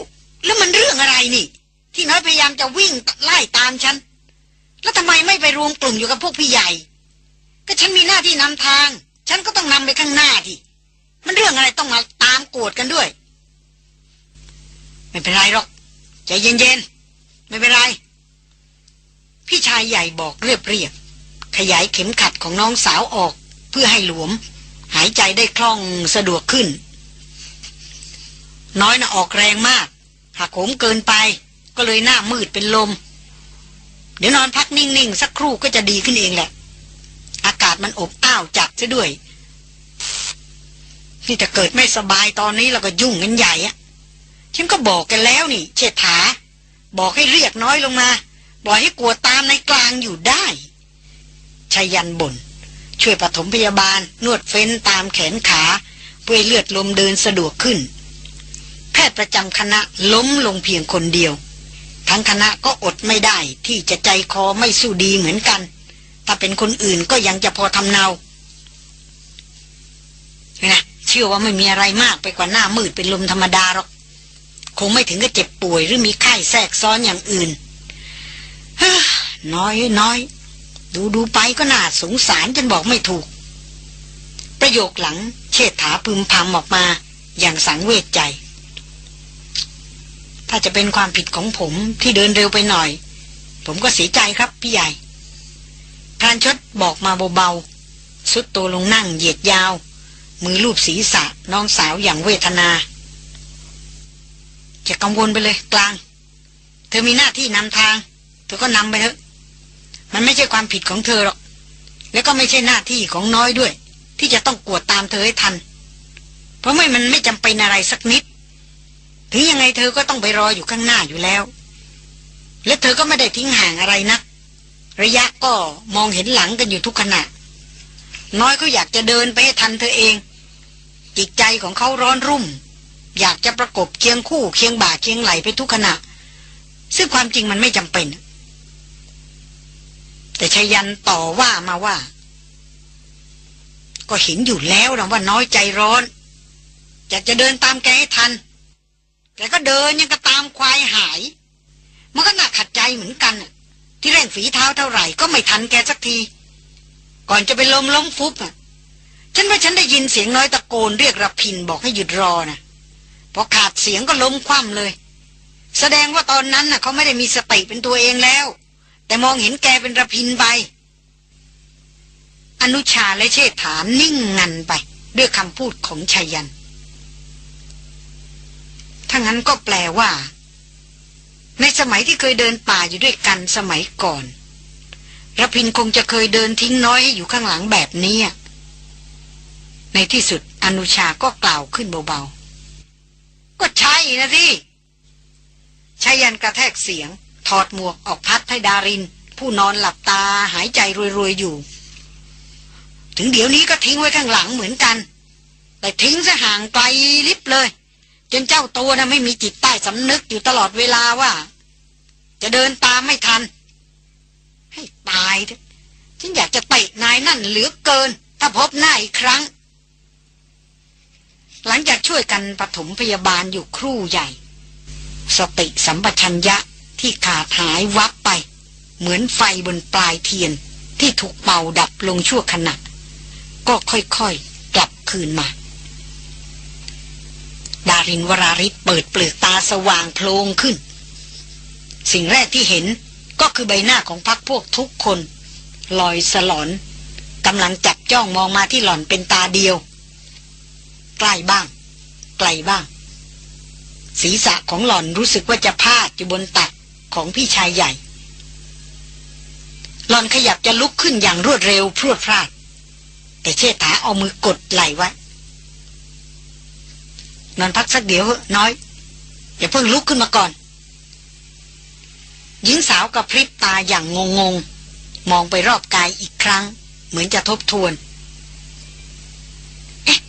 แล้วมันเรื่องอะไรนี่ ที่น้อยพยายามจะวิ่งไล่ตามฉัน แล้วทำไมไม่ไปรวมกลุ่มอยู่กับพวกพี่ใหญ่ ก็ฉันมีหน้าที่นำทาง ฉันก็ต้องนำไปข้างหน้าที่มันเรื่องอะไรต้องมาตามโกรธกันด้วย ไม่เป็นไรหรอก ใจเย็นๆ ไม่เป็นไร พี่ชายใหญ่บอกเรียบเรียบขยายเข็มขัดของน้องสาวออกเพื่อให้หลวม หายใจได้คล่องสะดวกขึ้น น้อยนะออกแรงมากหักโหมเกินไป ก็เลยหน้ามืดเป็นลม เดี๋ยวนอนพักนิ่งๆ สักครู่ก็จะดีขึ้นเองแหละ อากาศมันอบอ้าวจัดซะด้วยนี่จะเกิดไม่สบายตอนนี้เราก็ยุ่งกันใหญ่อะ ฉันก็บอกกันแล้วนี่ เชษฐา บอกให้เรียกน้อยลงมาบอกให้กลัวตามในกลางอยู่ได้ชายันบน่นช่วยปฐมพยาบาล นวดเฟ้นตามแขนขาเพื่อเลือดลมเดินสะดวกขึ้น แพทย์ประจำคณะล้มลงเพียงคนเดียว ทั้งคณะก็อดไม่ได้ที่จะใจคอไม่สู้ดีเหมือนกัน ถ้าเป็นคนอื่นก็ยังจะพอทำเนานะเชื่อว่าไม่มีอะไรมากไปกว่าหน้ามืดเป็นลมธรรมดาหรอก คงไม่ถึงกับเจ็บป่วยหรือมีไข้แทรกซ้อนอย่างอื่นน้อยน้อย ดูดูไปก็น่าสงสารจนบอกไม่ถูก ประโยคหลังเชษฐาพึมพำออกมาอย่างสังเวชใจ ถ้าจะเป็นความผิดของผมที่เดินเร็วไปหน่อย ผมก็เสียใจครับพี่ใหญ่พรานชดบอกมาเบาๆสุดตัวลงนั่งเหยียดยาว มือลูบศีรษะน้องสาวอย่างเวทนา จะกังวลไปเลยกลาง เธอมีหน้าที่นำทาง เธอก็นำไปเถอะ มันไม่ใช่ความผิดของเธอหรอก แล้วก็ไม่ใช่หน้าที่ของน้อยด้วย ที่จะต้องกวดตามเธอให้ทัน เพราะไม่มันไม่จำเป็นอะไรสักนิด ถึงยังไงเธอก็ต้องไปรออยู่ข้างหน้าอยู่แล้ว และเธอก็ไม่ได้ทิ้งห่างอะไรนะัก ระยะก็มองเห็นหลังกันอยู่ทุกขณะ น้อยก็อยากจะเดินไปให้ทันเธอเอง จิตใจของเขาร้อนรุ่ม อยากจะประกบเคียงคู่เคียงบ่าเคียงไหลไปทุกขณะ ซึ่งความจริงมันไม่จำเป็น แต่ชยันต่อว่ามาว่า ก็เห็นอยู่แล้วนะว่าน้อยใจร้อนอยากจะเดินตามแกให้ทันแต่ก็เดินยังก็ตามควายหาย มันก็น่าขัดใจเหมือนกัน ที่เร่งฝีเท้าเท่าไหร่ก็ไม่ทันแกสักที ก่อนจะไปล้มล้มฟุบอะฉันว่าฉันได้ยินเสียงน้อยตะโกนเรียกรับพินบอกให้หยุดรอนะ พอขาดเสียงก็ล้มคว่ำเลย แสดงว่าตอนนั้นน่ะเขาไม่ได้มีสติเป็นตัวเองแล้ว แต่มองเห็นแกเป็นระพินไป อนุชาและเชษฐานนิ่งงันไป ด้วยคำพูดของชายันถ้างั้นก็แปลว่า ในสมัยที่เคยเดินป่าอยู่ด้วยกันสมัยก่อนระพินคงจะเคยเดินทิ้งน้อยให้อยู่ข้างหลังแบบนี้ ในที่สุดอนุชาก็กล่าวขึ้นเบาๆ ก็ใช่นะสิชายันกระแทกเสียง ถอดหมวกออกพัดให้ดาริน ผู้นอนหลับตาหายใจรวยๆอยู่ ถึงเดี๋ยวนี้ก็ทิ้งไว้ข้างหลังเหมือนกัน แต่ทิ้งซะห่างไกลลิบเลย จนเจ้าตัวนะไม่มีจิตใต้สำนึกอยู่ตลอดเวลาว่า จะเดินตามไม่ทัน ให้ตายเถอะฉันอยากจะเตะนายนั่นเหลือเกิน ถ้าพบหน้าอีกครั้ง หลังจากช่วยกันปฐมพยาบาลอยู่ครู่ใหญ่ สติสัมปชัญญะที่ขาดหายวับไป เหมือนไฟบนปลายเทียนที่ถูกเป่าดับลงชั่วขณะ ก็ค่อยๆกลับคืนมา ดารินวราริศเปิดเปลือกตาสว่างโพลงขึ้น สิ่งแรกที่เห็นก็คือใบหน้าของพักพวกทุกคน ลอยสลอนกำลังจับจ้องมองมาที่หล่อนเป็นตาเดียว กล้บ้าง ไกลบ้าง ศีรษะของหล่อนรู้สึกว่าจะพาดอยู่บนตักของพี่ชายใหญ่ หล่อนขยับจะลุกขึ้นอย่างรวดเร็วพรวดพลาด แต่เชษฐาเอามือกดไหลไว้ นอนพักสักเดี๋ยวน้อย อย่าเพิ่งลุกขึ้นมาก่อนหญิงสาวกับพริบตาอย่างงงงมองไปรอบกายอีกครั้ง เหมือนจะทบทวน เอ๊ะ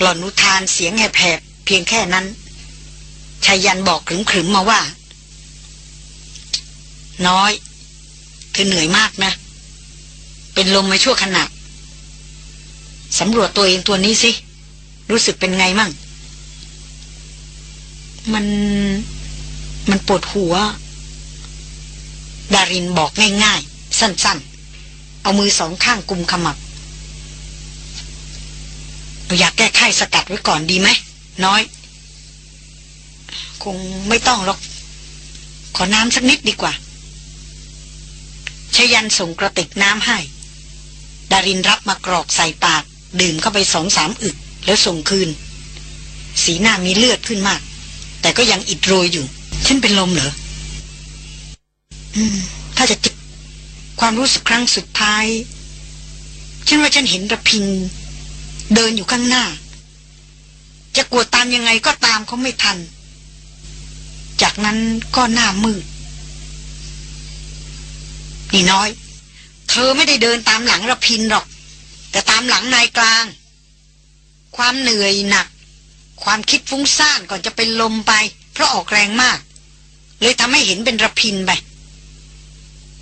หล่อนุทานเสียงแหบๆเพียงแค่นั้นชายันบอกขรึมๆมาว่า น้อย เธอเหนื่อยมากนะ เป็นลมมาชั่วขณะสำรวจตัวเองตัวนี้สิ รู้สึกเป็นไงมั่ง มัน มันปวดหัว ดารินบอกง่ายๆ สั้นๆ เอามือสองข้างกุมขมับ เราอยากแก้ไขสกัดไว้ก่อนดีไหมน้อย คงไม่ต้องหรอก ขอน้ำสักนิดดีกว่าชยันส่งกระติกน้ำให้ ดารินรับมากรอกใส่ปาก ดื่มเข้าไปสองสามอึก แล้วส่งคืน สีหน้ามีเลือดขึ้นมาก แต่ก็ยังอิดโรยอยู่ ฉันเป็นลมเหรอ อืม ถ้าจะจิบความรู้สึกครั้งสุดท้าย ฉันว่าฉันเห็นระพิน เดินอยู่ข้างหน้า จะกลัวตามยังไงก็ตามเขาไม่ทัน จากนั้นก็หน้ามืดนี่น้อย เธอไม่ได้เดินตามหลังระพินหรอก แต่ตามหลังนายกลาง ความเหนื่อยหนัก ความคิดฟุ้งซ่านก่อนจะเป็นลมไป เพราะออกแรงมาก เลยทำให้เห็นเป็นระพินไป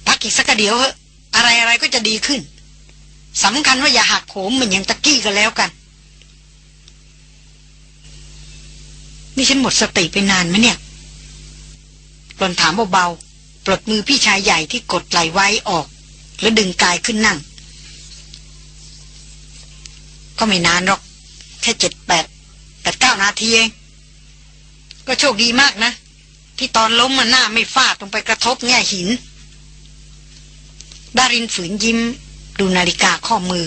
พักอีกสักเดียวเหอะอะไรอะไรก็จะดีขึ้น สำคัญว่าอย่าหักโหมเหมือนอย่างตะกี้ก็แล้วกัน นี่ฉันหมดสติไปนานไหมเนี่ยหลอนถามเบาๆ ปลดมือพี่ชายใหญ่ที่กดไหลไว้ออก แล้วดึงกายขึ้นนั่ง ก็ไม่นานหรอก แค่เจ็ดแปดแปดเก้านาทีเอง ก็โชคดีมากนะ ที่ตอนล้มมันหน้าไม่ฟาดลงไปกระทบแง่หินดารินฝืนยิ้ม ดูนาฬิกาข้อมือ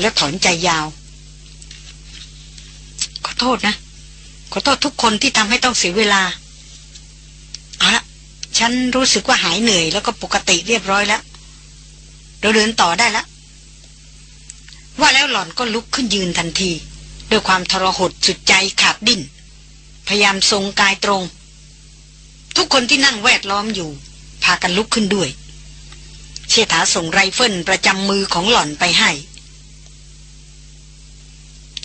แล้วถอนใจยาว ขอโทษนะ ขอโทษทุกคนที่ทำให้ต้องเสียเวลา เอาละฉันรู้สึกว่าหายเหนื่อยแล้วก็ปกติเรียบร้อยแล้ว เราเดินต่อได้แล้วว่าแล้วหล่อนก็ลุกขึ้นยืนทันที ด้วยความทรหดสุดใจขาดดิ้น พยายามทรงกายตรง ทุกคนที่นั่งแวดล้อมอยู่ พากันลุกขึ้นด้วย เชษฐาส่งไรเฟิลประจำมือของหล่อนไปให้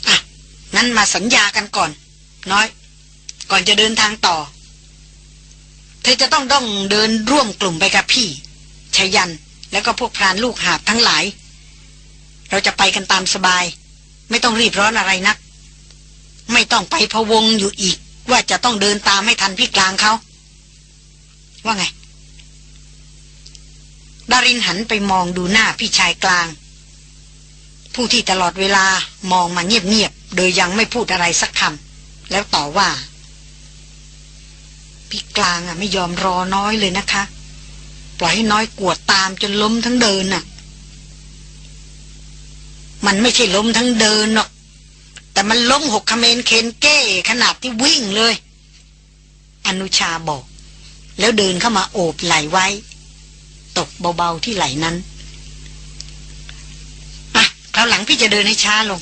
อะงั้นมาสัญญากันก่อน น้อย ก่อนจะเดินทางต่อ เธอจะต้องต้องเดินร่วมกลุ่มไปกับพี่ชยันแล้วก็พวกพรานลูกหาบทั้งหลาย เราจะไปกันตามสบาย ไม่ต้องรีบร้อนอะไรนัก ไม่ต้องไปพะวงอยู่อีก ว่าจะต้องเดินตามให้ทันพี่กลางเขาว่าไง ดารินหันไปมองดูหน้าพี่ชายกลาง ผู้ที่ตลอดเวลามองมาเงียบๆ โดยยังไม่พูดอะไรสักคำแล้วต่อว่า พี่กลางอะไม่ยอมรอน้อยเลยนะคะ ปล่อยให้น้อยกวดตามจนล้มทั้งเดินน่ะ มันไม่ใช่ล้มทั้งเดินหรอก แต่มันล้มหกคเมนเคนเก้ขนาดที่วิ่งเลย อนุชาบอก แล้วเดินเข้ามาโอบไหลไว้ ตกเบาๆที่ไหลนั้นอะคราวหลังพี่จะเดินให้ช้าลง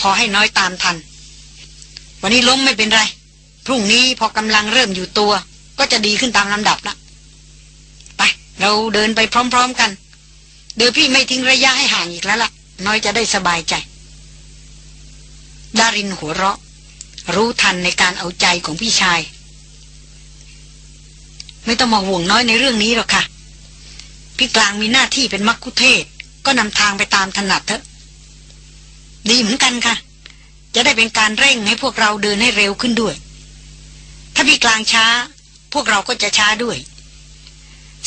พอให้น้อยตามทัน วันนี้ล้มไม่เป็นไร พรุ่งนี้พอกำลังเริ่มอยู่ตัว ก็จะดีขึ้นตามลำดับละไป เราเดินไปพร้อม ๆกัน เดี๋ยวพี่ไม่ทิ้งระยะให้ห่างอีกแล้วล่ะ น้อยจะได้สบายใจ ดารินหัวเราะ รู้ทันในการเอาใจของพี่ชายไม่ต้องมาห่วงน้อยในเรื่องนี้หรอกค่ะ พี่กลางมีหน้าที่เป็นมักคุเทศ ก็นำทางไปตามถนัดเถอะ ดีเหมือนกันค่ะ จะได้เป็นการเร่งให้พวกเราเดินให้เร็วขึ้นด้วย ถ้าพี่กลางช้า พวกเราก็จะช้าด้วย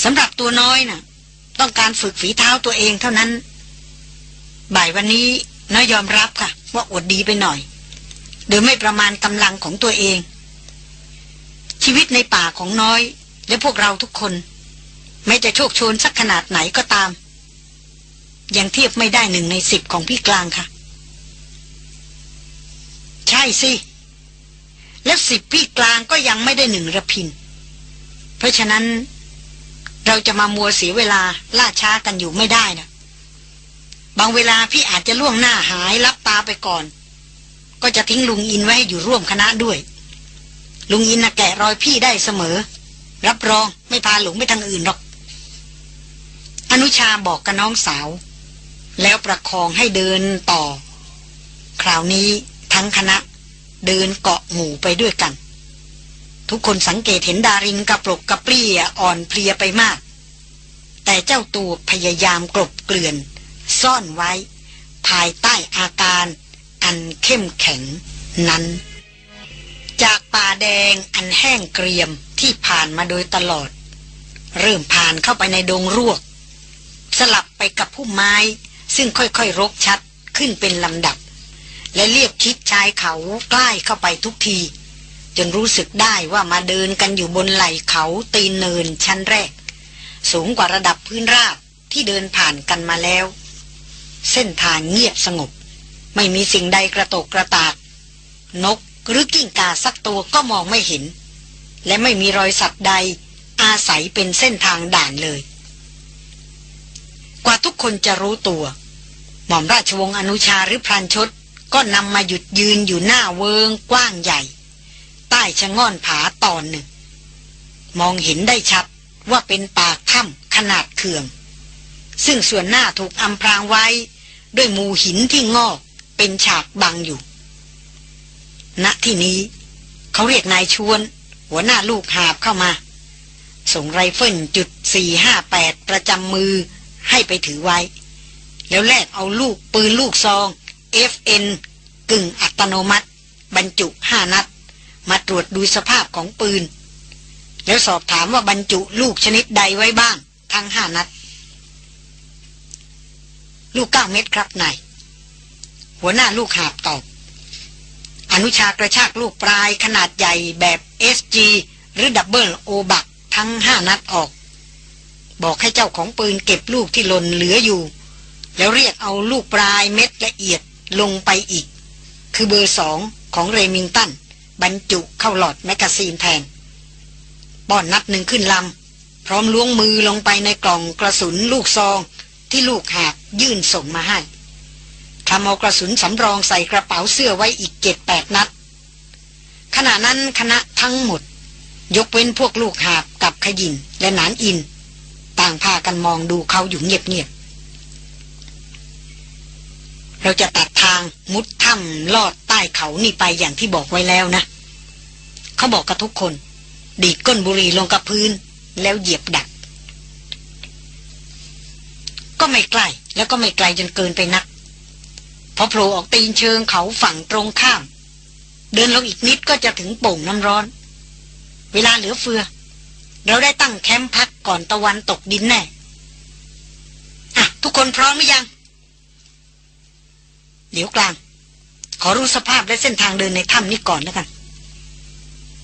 สำหรับตัวน้อยนะ่ะ ต้องการฝึกฝีเท้าตัวเองเท่านั้น บ่ายวันนี้น้อยยอมรับค่ะ ว่าอดดีไปหน่อยโดยไม่ประมาณกำลังของตัวเอง ชีวิตในป่าของน้อย และพวกเราทุกคน ไม่จะโชคโชนสักขนาดไหนก็ตาม ยังเทียบไม่ได้หนึ่งในสิบของพี่กลางค่ะ ใช่สิ แล้วสิบพี่กลางก็ยังไม่ได้หนึ่งระพิน เพราะฉะนั้นเราจะมามัวเสียเวลาล่าช้ากันอยู่ไม่ได้นะบางเวลาพี่อาจจะล่วงหน้าหายรับตาไปก่อน ก็จะทิ้งลุงอินไว้อยู่ร่วมคณะด้วย ลุงอินนะแกะรอยพี่ได้เสมอ รับรองไม่พาหลงไปทางอื่นหรอก อนุชาบอกกับน้องสาว แล้วประคองให้เดินต่อ คราวนี้ทั้งคณะเดินเกาะหมู่ไปด้วยกัน ทุกคนสังเกตเห็นดารินกระปรกกระปรี้อ่อนเพลียไปมาก แต่เจ้าตัวพยายามกลบเกลื่อน ซ่อนไว้ ภายใต้อาการอันเข้มแข็งนั้น จากป่าแดงอันแห้งเกรียมที่ผ่านมาโดยตลอด เริ่มผ่านเข้าไปในดงรวก ลับไปกับผู้ไม้ ซึ่งค่อยๆรกชัดขึ้นเป็นลำดับ และเรียบคิดชายเขาใกล้เข้าไปทุกที จนรู้สึกได้ว่ามาเดินกันอยู่บนไหล่เขาตีนเนินชั้นแรก สูงกว่าระดับพื้นราบที่เดินผ่านกันมาแล้ว เส้นทางเงียบสงบ ไม่มีสิ่งใดกระตกกระตาก นกหรือกิ้งกาสักตัวก็มองไม่เห็น และไม่มีรอยสัตว์ใดอาศัยเป็นเส้นทางด่านเลย กว่าทุกคนจะรู้ตัว หม่อมราชวงศ์อนุชาหรือพรานชดก็นำมาหยุดยืนอยู่หน้าเวิงกว้างใหญ่ ใต้ชะง่อนผาตอนหนึ่ง มองเห็นได้ชัดว่าเป็นปากถ้ำขนาดเขื่อง ซึ่งส่วนหน้าถูกอำพรางไว้ ด้วยมูหินที่งอกเป็นฉากบังอยู่ ณที่นี้เขาเรียกนายชวน หัวหน้าลูกหาบเข้ามา ส่งไรเฟิลจุดสี่ห้าแปดประจำมือ ให้ไปถือไว้ แล้วแลกเอาลูกปืนลูกซอง FN กึ่งอัตโนมัติ บรรจุห้านัด มาตรวจดูสภาพของปืน แล้วสอบถามว่าบรรจุลูกชนิดใดไว้บ้าง ทั้งห้านัด ลูกเก้าเม็ดครับนายหัวหน้าลูกหาบตอบ อนุชากระชากลูกปลายขนาดใหญ่แบบ SG หรือดับเบิลโอบักทั้งห้านัดออก บอกให้เจ้าของปืนเก็บลูกที่หล่นเหลืออยู่ แล้วเรียกเอาลูกปลายเม็ดละเอียดลงไปอีก คือเบอร์สองของเรมิงตัน บรรจุเข้าหลอดแมกกาซีนแทนป้อนนัดหนึ่งขึ้นลำ พร้อมล้วงมือลงไปในกล่องกระสุนลูกซองที่ลูกหากยื่นส่งมาให้ทำเอากระสุนสำรองใส่กระเป๋าเสื้อไว้อีกเจ็ดแปดนัด ขณะนั้นคณะทั้งหมด ยกเว้นพวกลูกหาบกับขยินและนานอินางพากันมองดูเขาอยู่เงียบๆ เราจะตัดทางมุดถ้ำลอดใต้เขานี่ไปอย่างที่บอกไว้แล้วนะ เขาบอกกับทุกคน ดีดก้นบุรีลงกับพื้น แล้วเหยียบดัก ก็ไม่ใกล้แล้วก็ไม่ไกลจนเกินไปนักพอโผล่ออกตีนเชิงเขาฝั่งตรงข้าม เดินลงอีกนิดก็จะถึงโป่งน้ำร้อน เวลาเหลือเฟือ เราได้ตั้งแคมป์พักก่อนตะวันตกดินแน่อะทุกคนพร้อมหรือยัง เดี๋ยวกลาง ขอรู้สภาพและเส้นทางเดินในถ้ำนี้ก่อนแล้วกัน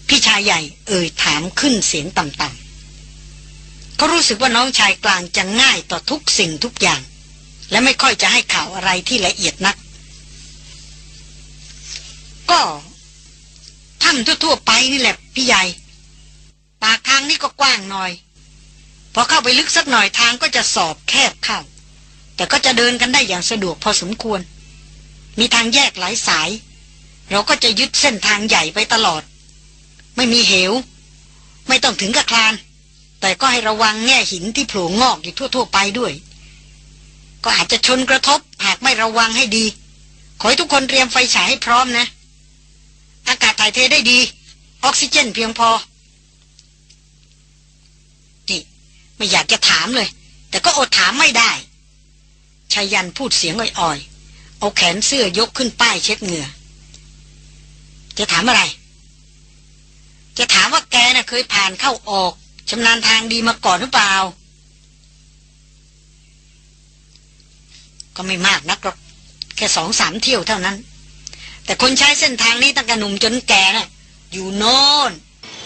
พี่ชายใหญ่เอ่ยถามขึ้นเสียงต่ำๆเขารู้สึกว่าน้องชายกลางจะง่ายต่อทุกสิ่งทุกอย่าง และไม่ค่อยจะให้ข่าวอะไรที่ละเอียดนัก ก็ถ้ำทั่วๆไปนี่แหละพี่ใหญ่ ปากทางนี่ก็กว้างหน่อย พอเข้าไปลึกสักหน่อยทางก็จะสอบแคบเข้า แต่ก็จะเดินกันได้อย่างสะดวกพอสมควร มีทางแยกหลายสาย เราก็จะยึดเส้นทางใหญ่ไปตลอด ไม่มีเหว ไม่ต้องถึงกับคลาน แต่ก็ให้ระวังแง่หินที่โผล่งอกอยู่ทั่ว ๆ ไปด้วย ก็อาจจะชนกระทบหากไม่ระวังให้ดี ขอให้ทุกคนเตรียมไฟฉายให้พร้อมนะ อากาศถ่ายเทได้ดี ออกซิเจนเพียงพอ นี่ ไม่อยากจะถามเลย แต่ก็อดถามไม่ได้ชายันพูดเสียงอ่อยๆ เอาแขนเสื้อยกขึ้นป้ายเช็ดเหงื่อ จะถามอะไร จะถามว่าแกน่ะเคยผ่านเข้าออกชำนาญทางดีมาก่อนหรือเปล่า ก็ไม่มากนักหรอกแค่สองสามเที่ยวเท่านั้น แต่คนใช้เส้นทางนี้ตั้งแต่หนุ่มจนแก่น่ะอยู่โน่น